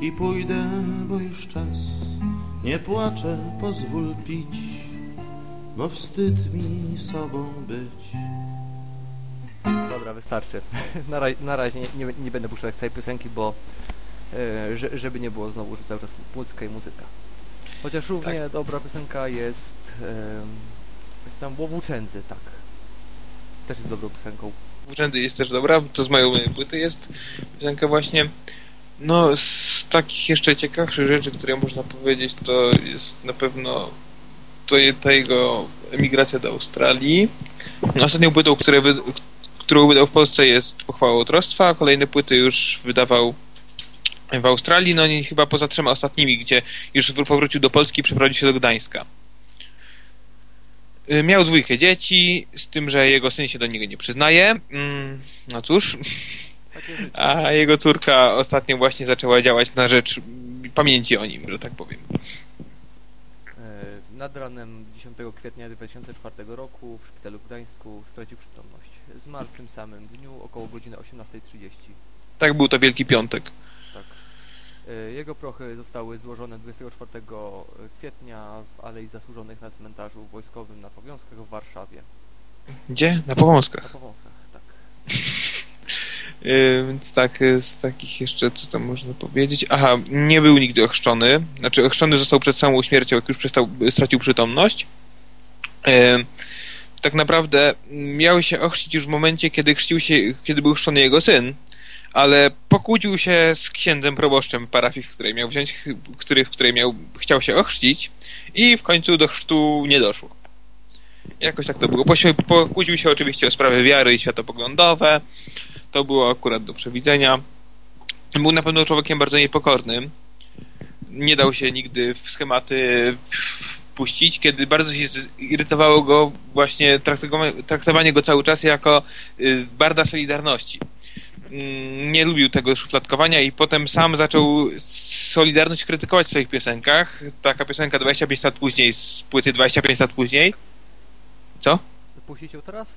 i pójdę, bo już czas. Nie płaczę, pozwól pić, bo wstyd mi sobą być. Dobra, wystarczy. na, ra na razie nie, nie, nie będę puszczał tak całej piosenki, bo że, żeby nie było znowu, że cały czas muzyka i muzyka. Chociaż równie dobra piosenka jest jak tam Łowuczędzy, tak. Też jest dobrą piosenką. Urzędy jest też dobra, to z mojej płyty jest piosenka właśnie. No, z takich jeszcze ciekawszych rzeczy, które można powiedzieć, to jest na pewno to ta jego emigracja do Australii. Ostatnią płytą, które którą wydał w Polsce jest Pochwała Otrostwa, kolejne płyty już wydawał w Australii, no i chyba poza trzema ostatnimi, gdzie już powrócił do Polski i przeprowadził się do Gdańska. Y, Miał dwójkę dzieci, z tym, że jego syn się do niego nie przyznaje. Mm, No cóż, a jego córka ostatnio właśnie zaczęła działać na rzecz pamięci o nim, że tak powiem. E, nad ranem 10 kwietnia 2004 roku w szpitalu w Gdańsku stracił przytomność. Zmarł w tym samym dniu około godziny 18.30. Tak był to Wielki Piątek. E, Jego prochy zostały złożone 24 kwietnia w Alei Zasłużonych na cmentarzu wojskowym na Powązkach w Warszawie. Gdzie? Na Na Powązkach. Powązkach, tak. Yy, Więc tak, z takich jeszcze, co tam można powiedzieć? Aha, nie był nigdy ochrzczony. Znaczy, ochrzczony został przed samą śmiercią, jak już przestał, stracił przytomność. Yy, Tak naprawdę miał się ochrzcić już w momencie, kiedy chrzcił się, kiedy był chrzczony jego syn, ale pokłócił się z księdzem proboszczem parafii, w której miał wziąć, który, w której miał, chciał się ochrzcić i w końcu do chrztu nie doszło. Jakoś tak to było. Pokłócił się oczywiście o sprawy wiary i światopoglądowe. To było akurat do przewidzenia. Był na pewno człowiekiem bardzo niepokornym. Nie dał się nigdy w schematy puścić, kiedy bardzo się zirytowało go właśnie traktowanie, traktowanie go cały czas jako y, barda Solidarności. Mm, Nie lubił tego szufladkowania i potem sam zaczął Solidarność krytykować w swoich piosenkach. Taka piosenka 25 lat później z płyty 25 lat później. Co? Puścicie ją teraz?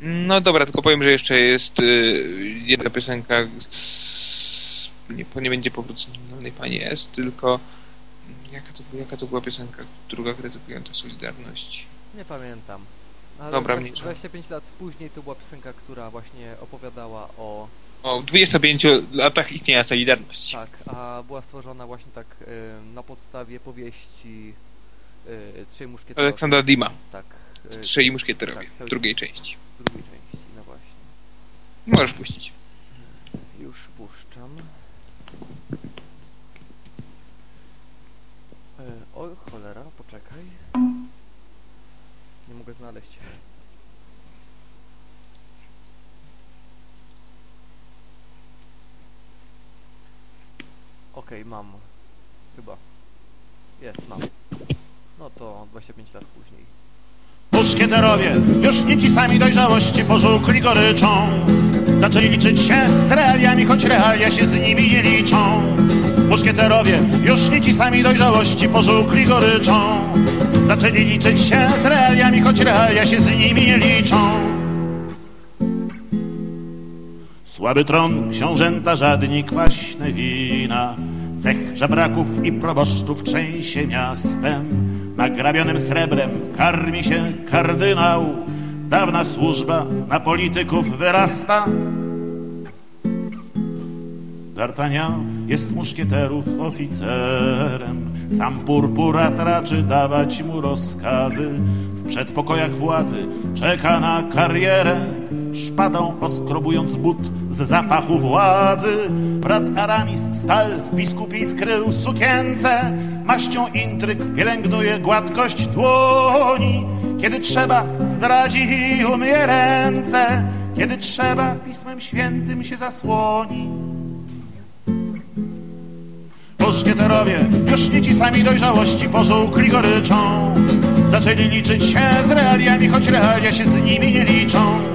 No dobra, tylko powiem, że jeszcze jest y, jedna piosenka z, nie, nie będzie powróconej pani jest, tylko jaka to, jaka to była piosenka, druga krytykująca Solidarność. Nie pamiętam. Ale Dobra, 20 mniejsza. 25 lat później to była piosenka, która właśnie opowiadała o... O, w 25 latach istnienia Solidarności. Tak, a była stworzona właśnie tak y, na podstawie powieści y, Trzej Muszkieterowie. Aleksandra Dima, Tak. y, Trzej Muszkieterowie, tak, w drugiej części. w drugiej części, no właśnie. Możesz puścić. Już puszczam. E, o cholera, poczekaj. Nie mogę znaleźć. Okej, mam. Chyba. Jest, mam. No to 25 lat później. Muszkieterowie, już nie ci sami dojrzałości pożółkli goryczą. Za zaczęli liczyć się z realiami, choć realia się z nimi nie liczą. Muszkieterowie już nie ci sami dojrzałości pożółkli goryczą. Zaczęli liczyć się z realiami, choć realia się z nimi nie liczą. Słaby tron, książęta żadni, kwaśne wina. Cech żebraków i proboszczów trzęsie miastem. Nagrabionym srebrem karmi się kardynał. Dawna służba na polityków wyrasta. D'Artagnan jest muszkieterów oficerem. Sam purpurat raczy dawać mu rozkazy. W przedpokojach władzy czeka na karierę. Szpadą oskrobując but z zapachu władzy. Brat Aramis stal w biskupiej skrył sukience. Maścią intryg pielęgnuje gładkość dłoni. Kiedy trzeba, zdradzi i umie ręce. Kiedy trzeba, pismem świętym się zasłoni. Muszkieterowie już nie ci sami dojrzałości pożółkli goryczą. Zaczęli liczyć się z realiami, choć realia się z nimi nie liczą.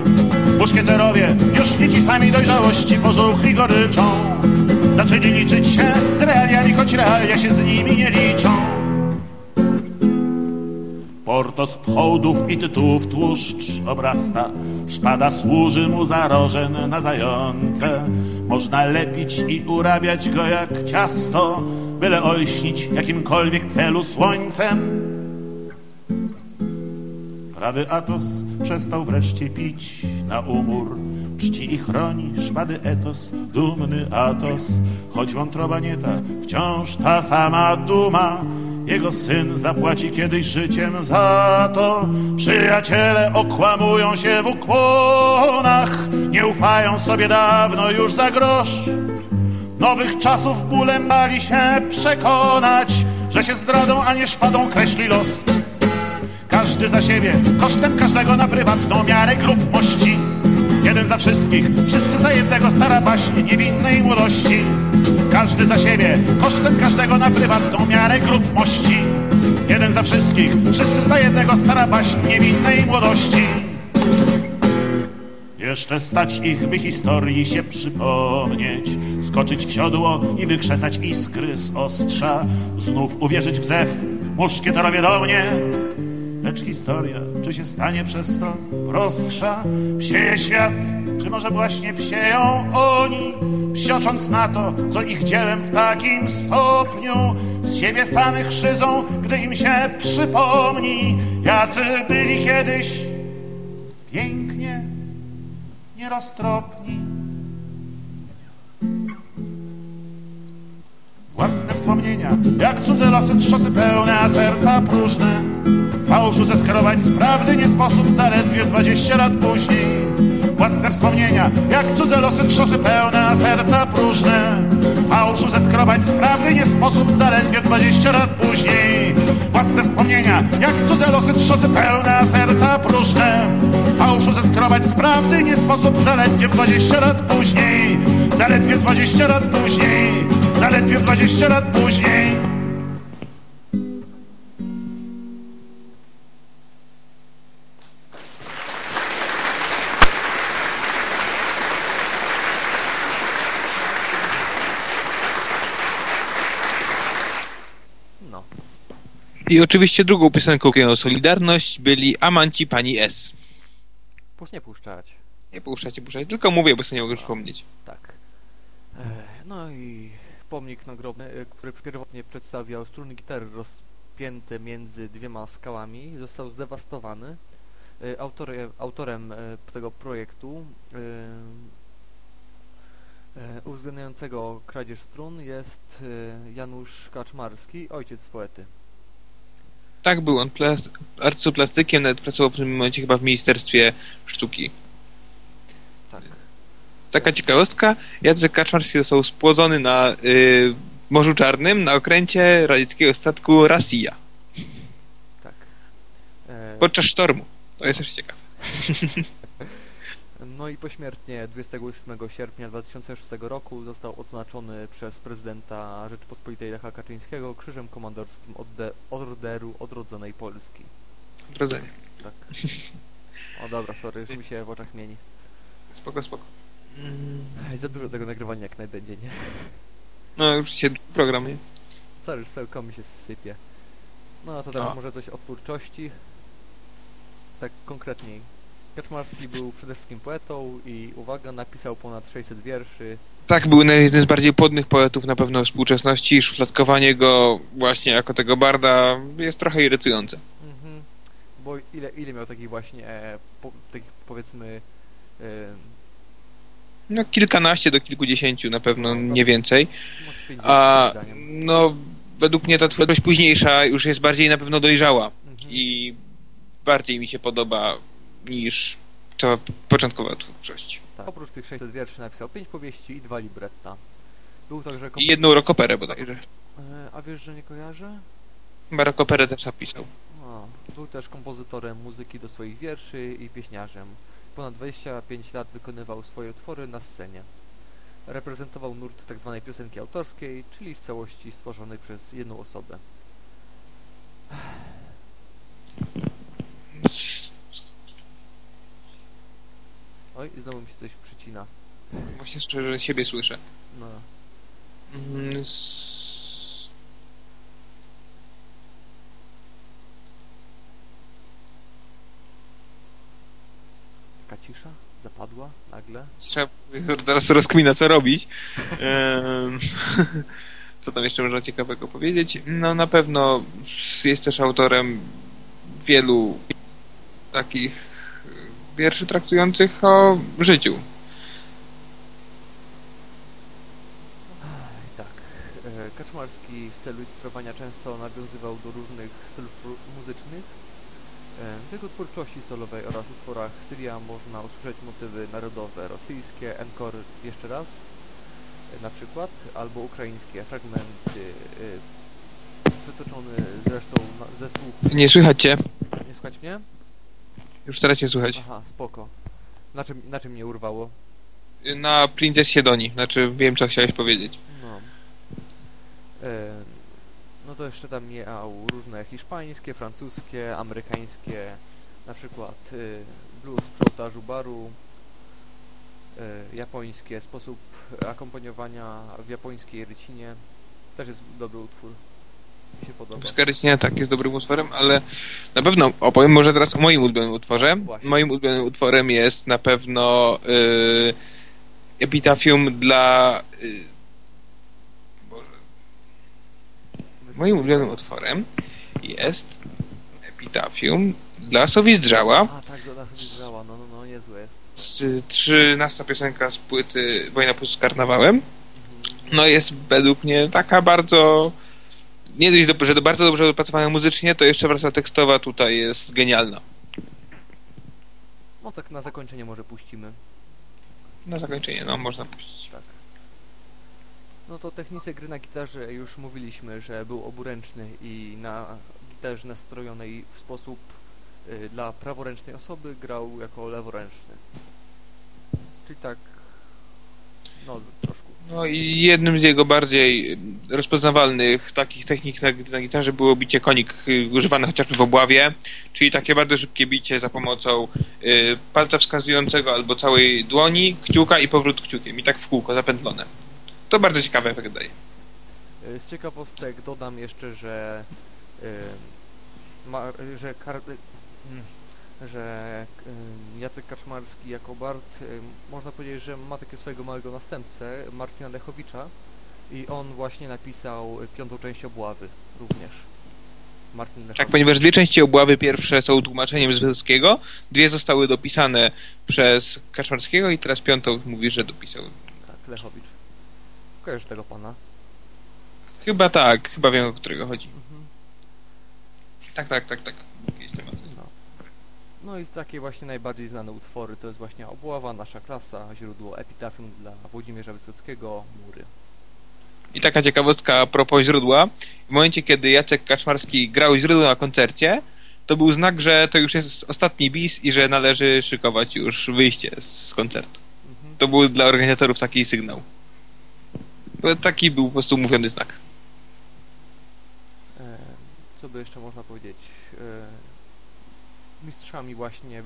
Muszkieterowie już nie ci sami dojrzałości pożółkli goryczą. Zaczęli liczyć się z realiami, choć realia się z nimi nie liczą. Portos hołdów i tytułów tłuszcz obrasta. Szpada służy mu za rożen na zające. Można lepić i urabiać go jak ciasto, byle olśnić jakimkolwiek celu słońcem. Prawy Atos przestał wreszcie pić na umór. Czci i chroni szpady etos, dumny Atos. Choć wątroba nie ta, wciąż ta sama duma. Jego syn zapłaci kiedyś życiem za to. Przyjaciele okłamują się w ukłonach, nie ufają sobie dawno już za grosz. Nowych czasów bólem bali się przekonać, że się zdradą, a nie szpadą kreśli los. Każdy za siebie, kosztem każdego na prywatną miarę lub mości. Jeden za wszystkich, wszyscy za jednego stara baśń niewinnej młodości. Każdy za siebie, kosztem każdego na prywatną miarę lub mości. Jeden za wszystkich, wszyscy za jednego stara baśń niewinnej młodości. Jeszcze stać ich, by historii się przypomnieć, skoczyć w siodło i wykrzesać iskry z ostrza, znów uwierzyć w zew, muszkieterowie do mnie. Lecz historia, czy się stanie przez to prostsza? Psieje świat, czy może właśnie psieją oni, psiocząc na to, co ich dziełem w takim stopniu, z siebie samych szydzą, gdy im się przypomni, jacy byli kiedyś pięknie nieroztropni. Własne wspomnienia, jak cudze losy, trzosy pełne, a serca próżne. Fałszu zeskerować z prawdy nie sposób zaledwie dwadzieścia lat później. Własne wspomnienia, jak cudze losy, trzosy pełne, a serca próżne. Fałszu zeskerować z prawdy nie sposób zaledwie dwadzieścia lat później. Własne wspomnienia, jak cudze losy, trzosy pełne, a serca próżne. Fałszu zeskrować z prawdy nie sposób zaledwie dwadzieścia lat później. Zaledwie dwadzieścia lat później. Zaledwie dwadzieścia lat później. I oczywiście drugą piosenką o Solidarność byli Amanci Pani S. Puść nie puszczać. Nie puszczacie, puszczać, tylko mówię, bo sobie nie mogę przypomnieć. Tak. E, No i pomnik nagrobny, e, który pierwotnie przedstawiał struny gitary rozpięte między dwiema skałami, został zdewastowany. E, Autorem, autorem tego projektu uwzględniającego kradzież strun jest Janusz Kaczmarski, ojciec poety. Tak był on plas- arcyplastykiem, nawet pracował w tym momencie chyba w Ministerstwie Sztuki. Tak. Taka ciekawostka, Jacek Kaczmarski został spłodzony na y, Morzu Czarnym na okręcie radzieckiego statku Rosja tak. E, podczas sztormu. To jest też ciekawe. No i pośmiertnie 28 sierpnia 2006 roku został odznaczony przez prezydenta Rzeczypospolitej Lecha Kaczyńskiego Krzyżem Komandorskim Orderu Odrodzonej Polski. Odrodzenie. Tak. O dobra, sorry, już mi się w oczach mieni. Spoko, spoko. Mm, za dużo tego nagrywania jak najbędzie, nie? No już się program, nie? Cały całko mi się sypie. No to teraz może coś o twórczości. Tak konkretniej. Kaczmarski był przede wszystkim poetą i uwaga, napisał ponad 600 wierszy. Tak, był jeden z bardziej płodnych poetów na pewno współczesności i szufladkowanie go właśnie jako tego barda jest trochę irytujące. Mhm. Bo ile, ile miał takich właśnie, e, po, takich powiedzmy, e, No kilkanaście do kilkudziesięciu na pewno, nie więcej. no z 50 A no według mnie ta twórczość późniejsza już jest bardziej na pewno dojrzała Mhm. i bardziej mi się podoba niż ta początkowa twórczość. Tak. Oprócz tych 600 wierszy napisał 5 powieści i 2 libretta. Był także I jedną rokoperę bodajże. E, a wiesz, że nie kojarzę? Chyba rokoperę też napisał. No, był też kompozytorem muzyki do swoich wierszy i pieśniarzem. Ponad 25 lat wykonywał swoje utwory na scenie. Reprezentował nurt tzw. piosenki autorskiej, czyli w całości stworzonej przez jedną osobę. Oj, znowu mi się coś przycina. Właśnie szczerze siebie słyszę. No. Mm, s- Taka cisza zapadła nagle. Trzeba teraz rozkmina co robić. Co tam jeszcze można ciekawego powiedzieć? No na pewno jest też autorem wielu takich wierszy traktujących o życiu. Tak. E, Kaczmarski w celu ilustrowania często nawiązywał do różnych stylów muzycznych. E, W jego twórczości solowej oraz utworach Tyria można usłyszeć motywy narodowe, rosyjskie, encore jeszcze raz, e, na przykład, albo ukraińskie fragmenty, e, przytoczony zresztą ze słów. Nie słychać cię? Nie słuchać mnie? Już teraz cię słychać. Aha, spoko. Na czym, na czym mnie urwało? Na Princess Siedonii. Znaczy wiem co chciałeś powiedzieć. No. E, no to jeszcze tam miał różne hiszpańskie, francuskie, amerykańskie, na przykład y, blues przy ołtarzu baru, y, japońskie, sposób akompaniowania w japońskiej rycinie. Też jest dobry utwór. Mi się podoba. Skarycina tak jest dobrym utworem, ale na pewno opowiem może teraz o moim ulubionym utworze. Właśnie. Moim ulubionym utworem jest na pewno y, epitafium dla... Y, Boże. Moim ulubionym utworem jest epitafium dla Sowizdrzała. A tak, za nas zdrała, no, no, no, niezłe jest. 13 piosenka z płyty Wojna z karnawałem. No jest według mnie taka bardzo nie dość, do, że do bardzo dobrze opracowana muzycznie, to jeszcze wersja tekstowa tutaj jest genialna. No tak na zakończenie może puścimy. Na zakończenie, no można puścić. Tak. No to technice gry na gitarze już mówiliśmy, że był oburęczny i na gitarze nastrojonej w sposób y, dla praworęcznej osoby grał jako leworęczny. Czyli tak, no troszkę. No i jednym z jego bardziej rozpoznawalnych takich technik na, na gitarze było bicie konik y, używane chociażby w obławie, czyli takie bardzo szybkie bicie za pomocą y, palca wskazującego albo całej dłoni, kciuka i powrót kciukiem i tak w kółko zapętlone. To bardzo ciekawe efekt daje. Y, Z ciekawostek dodam jeszcze, że y, ma, że, kar, mm, że Jacek Kaczmarski jako Bart można powiedzieć, że ma takiego swojego małego następcę, Martina Lechowicza i on właśnie napisał piątą część obławy również. Martin Lechowicz. Tak, ponieważ dwie części obławy pierwsze są tłumaczeniem z Wysockiego, dwie zostały dopisane przez Kaczmarskiego i teraz piątą mówi, że dopisał. Tak, Lechowicz. Kojarzysz tego pana? Chyba tak, chyba wiem o którego chodzi. Mhm. Tak, tak, tak, tak. Jakieś tematy. No i takie właśnie najbardziej znane utwory to jest właśnie Obława, Nasza Klasa, źródło Epitafium dla Włodzimierza Wysockiego, Mury. I taka ciekawostka a propos źródła. W momencie, kiedy Jacek Kaczmarski grał źródło na koncercie, to był znak, że to już jest ostatni bis i że należy szykować już wyjście z koncertu. Mhm. To był dla organizatorów taki sygnał. Bo Taki był po prostu mówiony znak. E, co by jeszcze można powiedzieć? Mistrz mistrzami właśnie,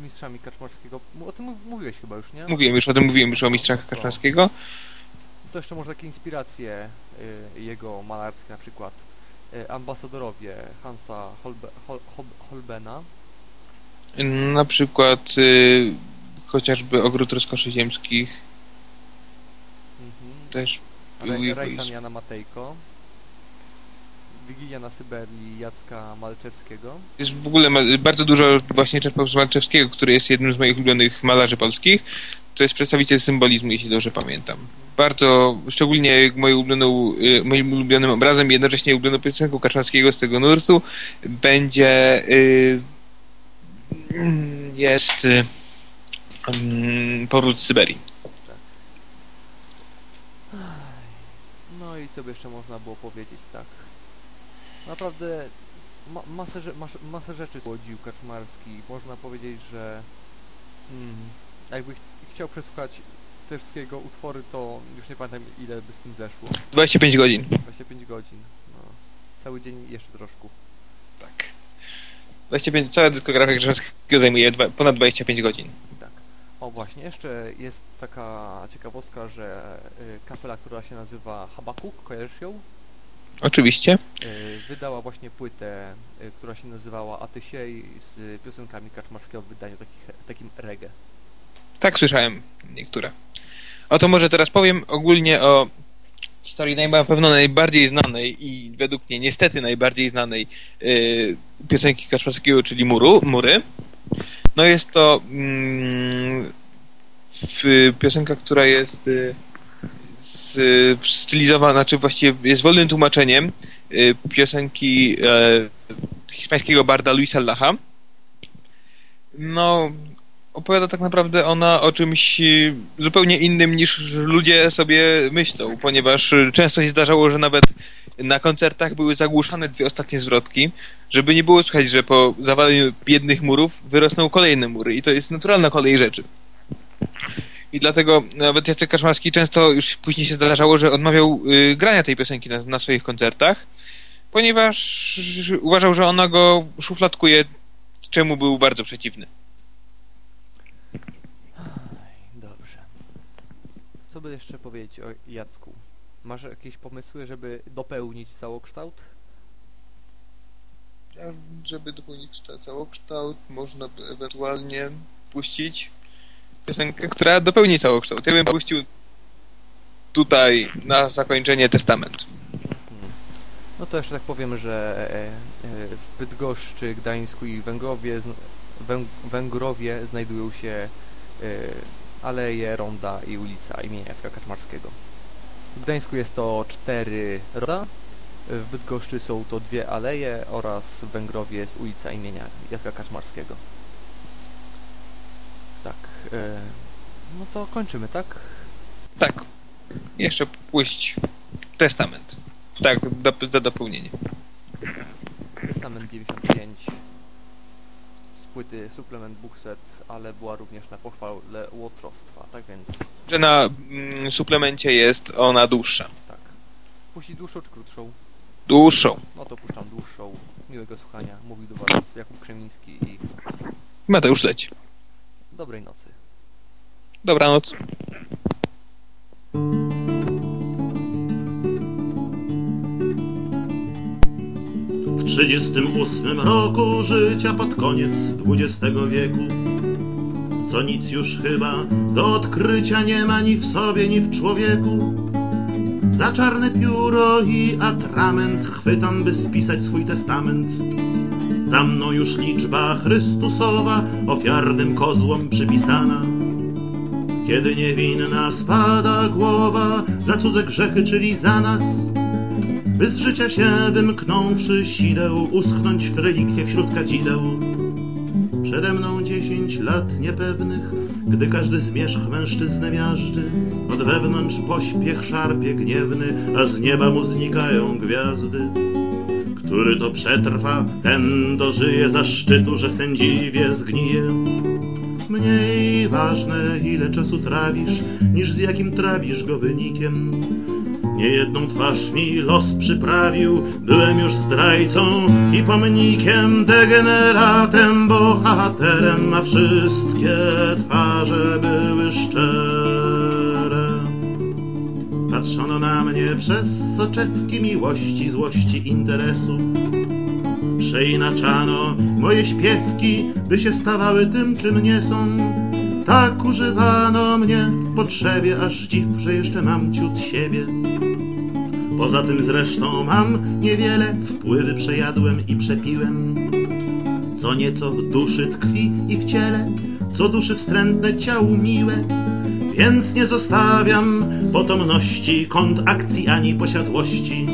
mistrzami Kaczmarskiego. O tym mów- mówiłeś chyba już, nie? Mówiłem już o tym, mówiłem już o mistrzach Kaczmarskiego. To jeszcze może takie inspiracje y, jego malarskie, na przykład y, ambasadorowie Hansa Holbe, Hol, Hol, Holbena, Na przykład y, chociażby Ogród Rozkoszy Ziemskich mhm. też był Re, jego Jana Matejko, Wigilia na Syberii Jacka Malczewskiego. Jest w ogóle bardzo dużo właśnie czerpał z Malczewskiego, który jest jednym z moich ulubionych malarzy polskich. To jest przedstawiciel symbolizmu, jeśli dobrze pamiętam. Bardzo, szczególnie moją ulubioną, y, moim ulubionym obrazem jednocześnie ulubioną piosenką Kaczmarskiego z tego nurtu będzie y, mm, jest y, mm, Powrót z Syberii. No i co by jeszcze można było powiedzieć, tak. Naprawdę ma, masę, mas, masę rzeczy słodził Kaczmarski. Można powiedzieć, że mm, jakby ch chciał przesłuchać te wszystkiego utwory, to już nie pamiętam ile by z tym zeszło. 25 godzin. 25 godzin. No. Cały dzień jeszcze troszkę. Tak. 25, cała dyskografia Kaczmarskiego zajmuje dwa, ponad 25 godzin. Tak. O właśnie, jeszcze jest taka ciekawostka, że y, kapela, która się nazywa Habakuk, kojarzysz ją? Oczywiście. Y, wydała właśnie płytę, y, która się nazywała Atysiej z piosenkami Kaczmarskiego w wydaniu takich, takim reggae. Tak, słyszałem niektóre. Oto może teraz powiem ogólnie o historii na pewno najbardziej znanej i według mnie niestety najbardziej znanej yy, piosenki Kaczmarskiego, czyli Muru, Mury. No jest to mm, w, piosenka, która jest y, z, stylizowana, znaczy właściwie jest wolnym tłumaczeniem y, piosenki e, hiszpańskiego barda Luisa Lacha. No, opowiada tak naprawdę ona o czymś y, zupełnie innym niż ludzie sobie myślą, ponieważ y, często się zdarzało, że nawet na koncertach były zagłuszane dwie ostatnie zwrotki, żeby nie było słychać, że po zawaleniu jednych murów wyrosną kolejne mury i to jest naturalna kolej rzeczy. I dlatego nawet Jacek Kaszmarski często już później się zdarzało, że odmawiał y, grania tej piosenki na, na swoich koncertach, ponieważ uważał, że ona go szufladkuje, czemu był bardzo przeciwny. Dobrze. Co by jeszcze powiedzieć o Jacku? Masz jakieś pomysły, żeby dopełnić całokształt? Żeby dopełnić kształt, całokształt, można by ewentualnie puścić piosenkę, która dopełni całokształt. Ja bym puścił tutaj na zakończenie testament. No to jeszcze tak powiem, że e, e, w Bydgoszczy, Gdańsku i Węgrowie, Węg Węgrowie znajdują się e, aleje, ronda i ulica imienia Jacka Kaczmarskiego. W Gdańsku jest to cztery ronda, w Bydgoszczy są to dwie aleje oraz w Węgrowie jest ulica imienia Jacka Kaczmarskiego. Tak. E, no to kończymy, tak? Tak. Jeszcze puść testament. Tak, do, do dopełnienie. Testament 95 z płyty Suplement Bookset, ale była również na pochwale łotrostwa, tak więc Że na mm, suplemencie jest ona dłuższa. tak. Puścić dłuższą czy krótszą? Dłuższą. No to puszczam dłuższą. Miłego słuchania. Mówił do Was Jakub Krzemiński i Mateusz leci. Dobrej nocy. Dobranoc. W 38 roku życia pod koniec XX wieku Co nic już chyba do odkrycia nie ma ni w sobie, ni w człowieku Za czarne pióro i atrament chwytam, by spisać swój testament Za mną już liczba Chrystusowa ofiarnym kozłom przypisana Kiedy niewinna spada głowa za cudze grzechy, czyli za nas by z życia się wymknąwszy sideł, uschnąć w relikwie wśród kadzideł. Przede mną dziesięć lat niepewnych, gdy każdy zmierzch mężczyznę miażdży. Od wewnątrz pośpiech szarpie gniewny, a z nieba mu znikają gwiazdy. Który to przetrwa, ten dożyje zaszczytu, że sędziwie zgnije. Mniej ważne, ile czasu trawisz, niż z jakim trawisz go wynikiem. Niejedną twarz mi los przyprawił, byłem już zdrajcą i pomnikiem, degeneratem, bohaterem, a wszystkie twarze były szczere. Patrzono na mnie przez soczewki miłości, złości, interesu. Przeinaczano moje śpiewki, by się stawały tym, czym nie są. Tak używano mnie w potrzebie, aż dziw, że jeszcze mam ciut siebie. Poza tym zresztą mam niewiele, wpływy przejadłem i przepiłem. Co nieco w duszy tkwi i w ciele, co duszy wstrętne ciału miłe. Więc nie zostawiam potomności, kąt akcji ani posiadłości.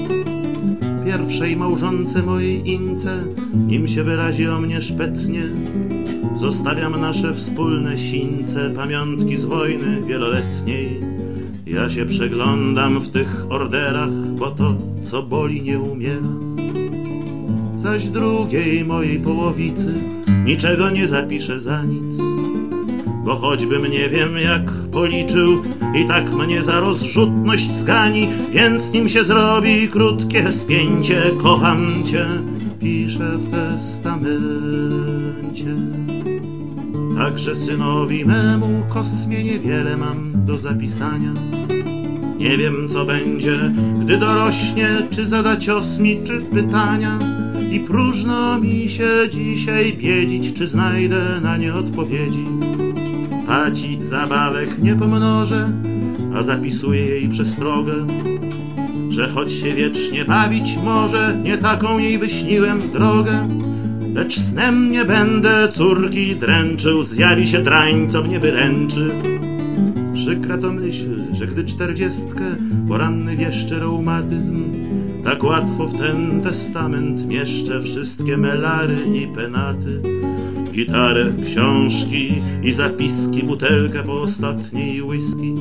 Pierwszej małżonce mojej Ince, nim się wyrazi o mnie szpetnie, Zostawiam nasze wspólne sińce, pamiątki z wojny wieloletniej. Ja się przeglądam w tych orderach, bo to, co boli, nie umiera. Zaś drugiej mojej połowicy niczego nie zapiszę za nic, bo choćbym nie wiem jak policzył, i tak mnie za rozrzutność zgani, więc nim się zrobi krótkie spięcie, kocham cię, piszę w testamencie. Także synowi memu kosmie niewiele mam do zapisania. Nie wiem co będzie, gdy dorośnie, czy zada cios mi, czy pytania. I próżno mi się dzisiaj biedzić, czy znajdę na nie odpowiedzi. Paci zabawek nie pomnożę, a zapisuję jej przestrogę, że choć się wiecznie bawić może, nie taką jej wyśniłem drogę. Lecz snem nie będę córki dręczył, zjawi się drań, co mnie wyręczy. Przykra to myśl, że gdy czterdziestkę poranny wieszczy reumatyzm, tak łatwo w ten testament mieszczę wszystkie melary i penaty. Gitarę, książki i zapiski, butelkę po ostatniej whisky.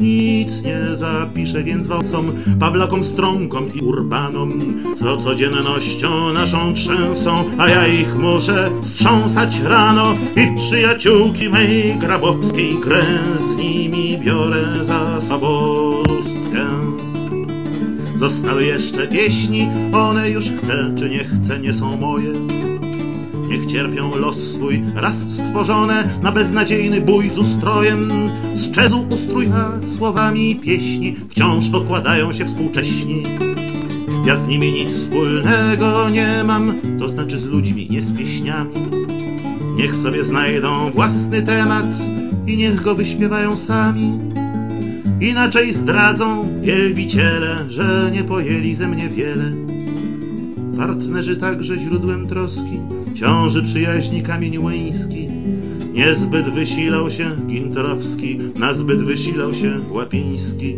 Nic nie zapiszę, więc walsom, Pawlakom, Strąkom i Urbanom, co codziennością naszą trzęsą, a ja ich muszę strząsać rano i przyjaciółki mej grabowskiej grę z nimi biorę za sabostkę. Zostały jeszcze pieśni, one już chcę czy nie chcę, nie są moje. Niech cierpią los swój raz stworzone na beznadziejny bój z ustrojem. Z czezu ustrój, a słowami pieśni wciąż okładają się współcześni. Ja z nimi nic wspólnego nie mam, to znaczy z ludźmi, nie z pieśniami. Niech sobie znajdą własny temat i niech go wyśpiewają sami. Inaczej zdradzą wielbiciele, że nie pojęli ze mnie wiele. Partnerzy także źródłem troski, ciąży przyjaźni kamień łyński. Niezbyt wysilał się Gintorowski, nazbyt wysilał się Łapiński.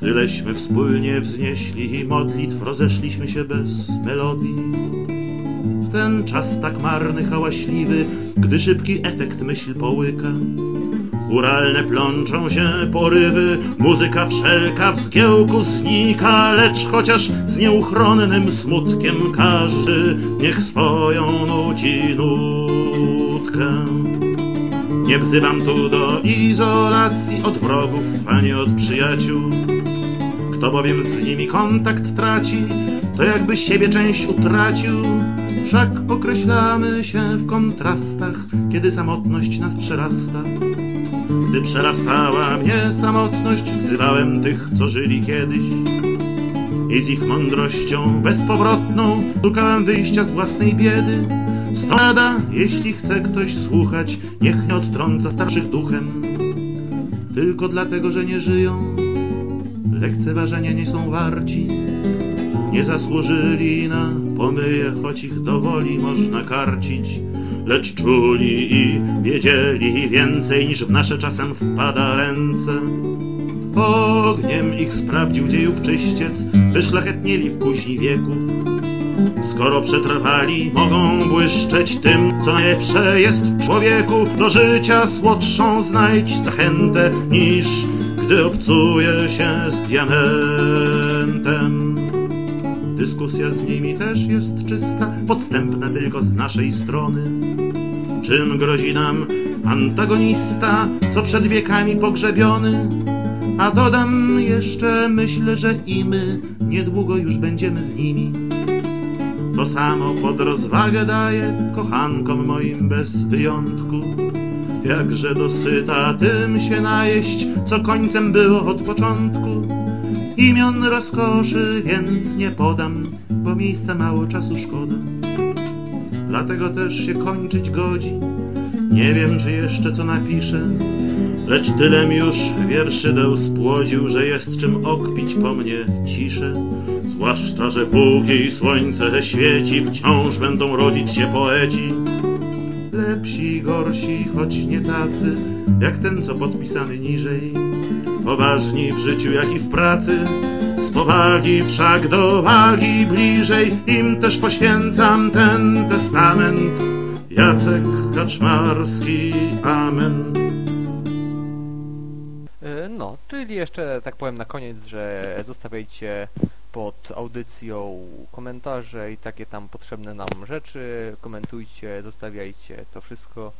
Tyleśmy wspólnie wznieśli i modlitw rozeszliśmy się bez melodii. W ten czas tak marny, hałaśliwy, gdy szybki efekt myśl połyka, Churalne plączą się porywy, muzyka wszelka w zgiełku znika, lecz chociaż z nieuchronnym smutkiem każdy niech swoją nuci nutkę. Nie wzywam tu do izolacji od wrogów, ani od przyjaciół. Kto bowiem z nimi kontakt traci, to jakby siebie część utracił. Wszak określamy się w kontrastach, kiedy samotność nas przerasta. Gdy przerastała mnie samotność, wzywałem tych, co żyli kiedyś. I z ich mądrością bezpowrotną szukałem wyjścia z własnej biedy. Strada, jeśli chce ktoś słuchać, niech nie odtrąca starszych duchem. Tylko dlatego, że nie żyją, lekceważenia nie są warci. Nie zasłużyli na pomyje, choć ich do woli można karcić lecz czuli i wiedzieli więcej niż w nasze czasem wpada ręce. Ogniem ich sprawdził dziejów czyściec, wyszlachetnieli w kuźni wieków. Skoro przetrwali, mogą błyszczeć tym, co najlepsze jest w człowieku. Do życia słodszą znajdź zachętę, niż gdy obcuje się z diamentem. Dyskusja z nimi też jest czysta, podstępna tylko z naszej strony. Czym grozi nam antagonista, co przed wiekami pogrzebiony? A dodam jeszcze, myślę, że i my niedługo już będziemy z nimi. To samo pod rozwagę daję kochankom moim bez wyjątku. Jakże dosyta tym się najeść, co końcem było od początku. Imion rozkoszy więc nie podam, bo miejsca mało czasu szkoda. Dlatego też się kończyć godzi. Nie wiem, czy jeszcze co napiszę, lecz tylem już wierszydeł spłodził, że jest czym okpić po mnie ciszę. Zwłaszcza, że póki słońce świeci, wciąż będą rodzić się poeci. Lepsi, gorsi, choć nie tacy, jak ten, co podpisany niżej. Poważni w życiu, jak i w pracy, z powagi wszak do wagi bliżej. Im też poświęcam ten testament. Jacek Kaczmarski, amen. E, No, czyli jeszcze tak powiem na koniec, że zostawiajcie pod audycją komentarze i takie tam potrzebne nam rzeczy, komentujcie, zostawiajcie to wszystko.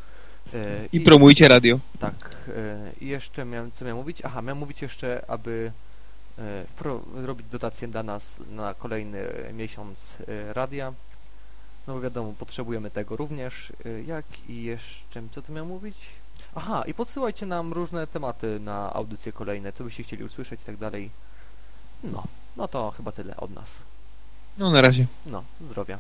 E, I promujcie radio. Tak, e, i jeszcze miałem, co miałem mówić? Aha, miałem mówić jeszcze, aby e, pro, robić dotację dla nas na kolejny miesiąc radia. No bo wiadomo, potrzebujemy tego również. Jak i jeszcze, co tu miałem mówić? Aha, i podsyłajcie nam różne tematy na audycje kolejne, co byście chcieli usłyszeć i tak dalej. No, no to chyba tyle od nas. No na razie. No, zdrowia.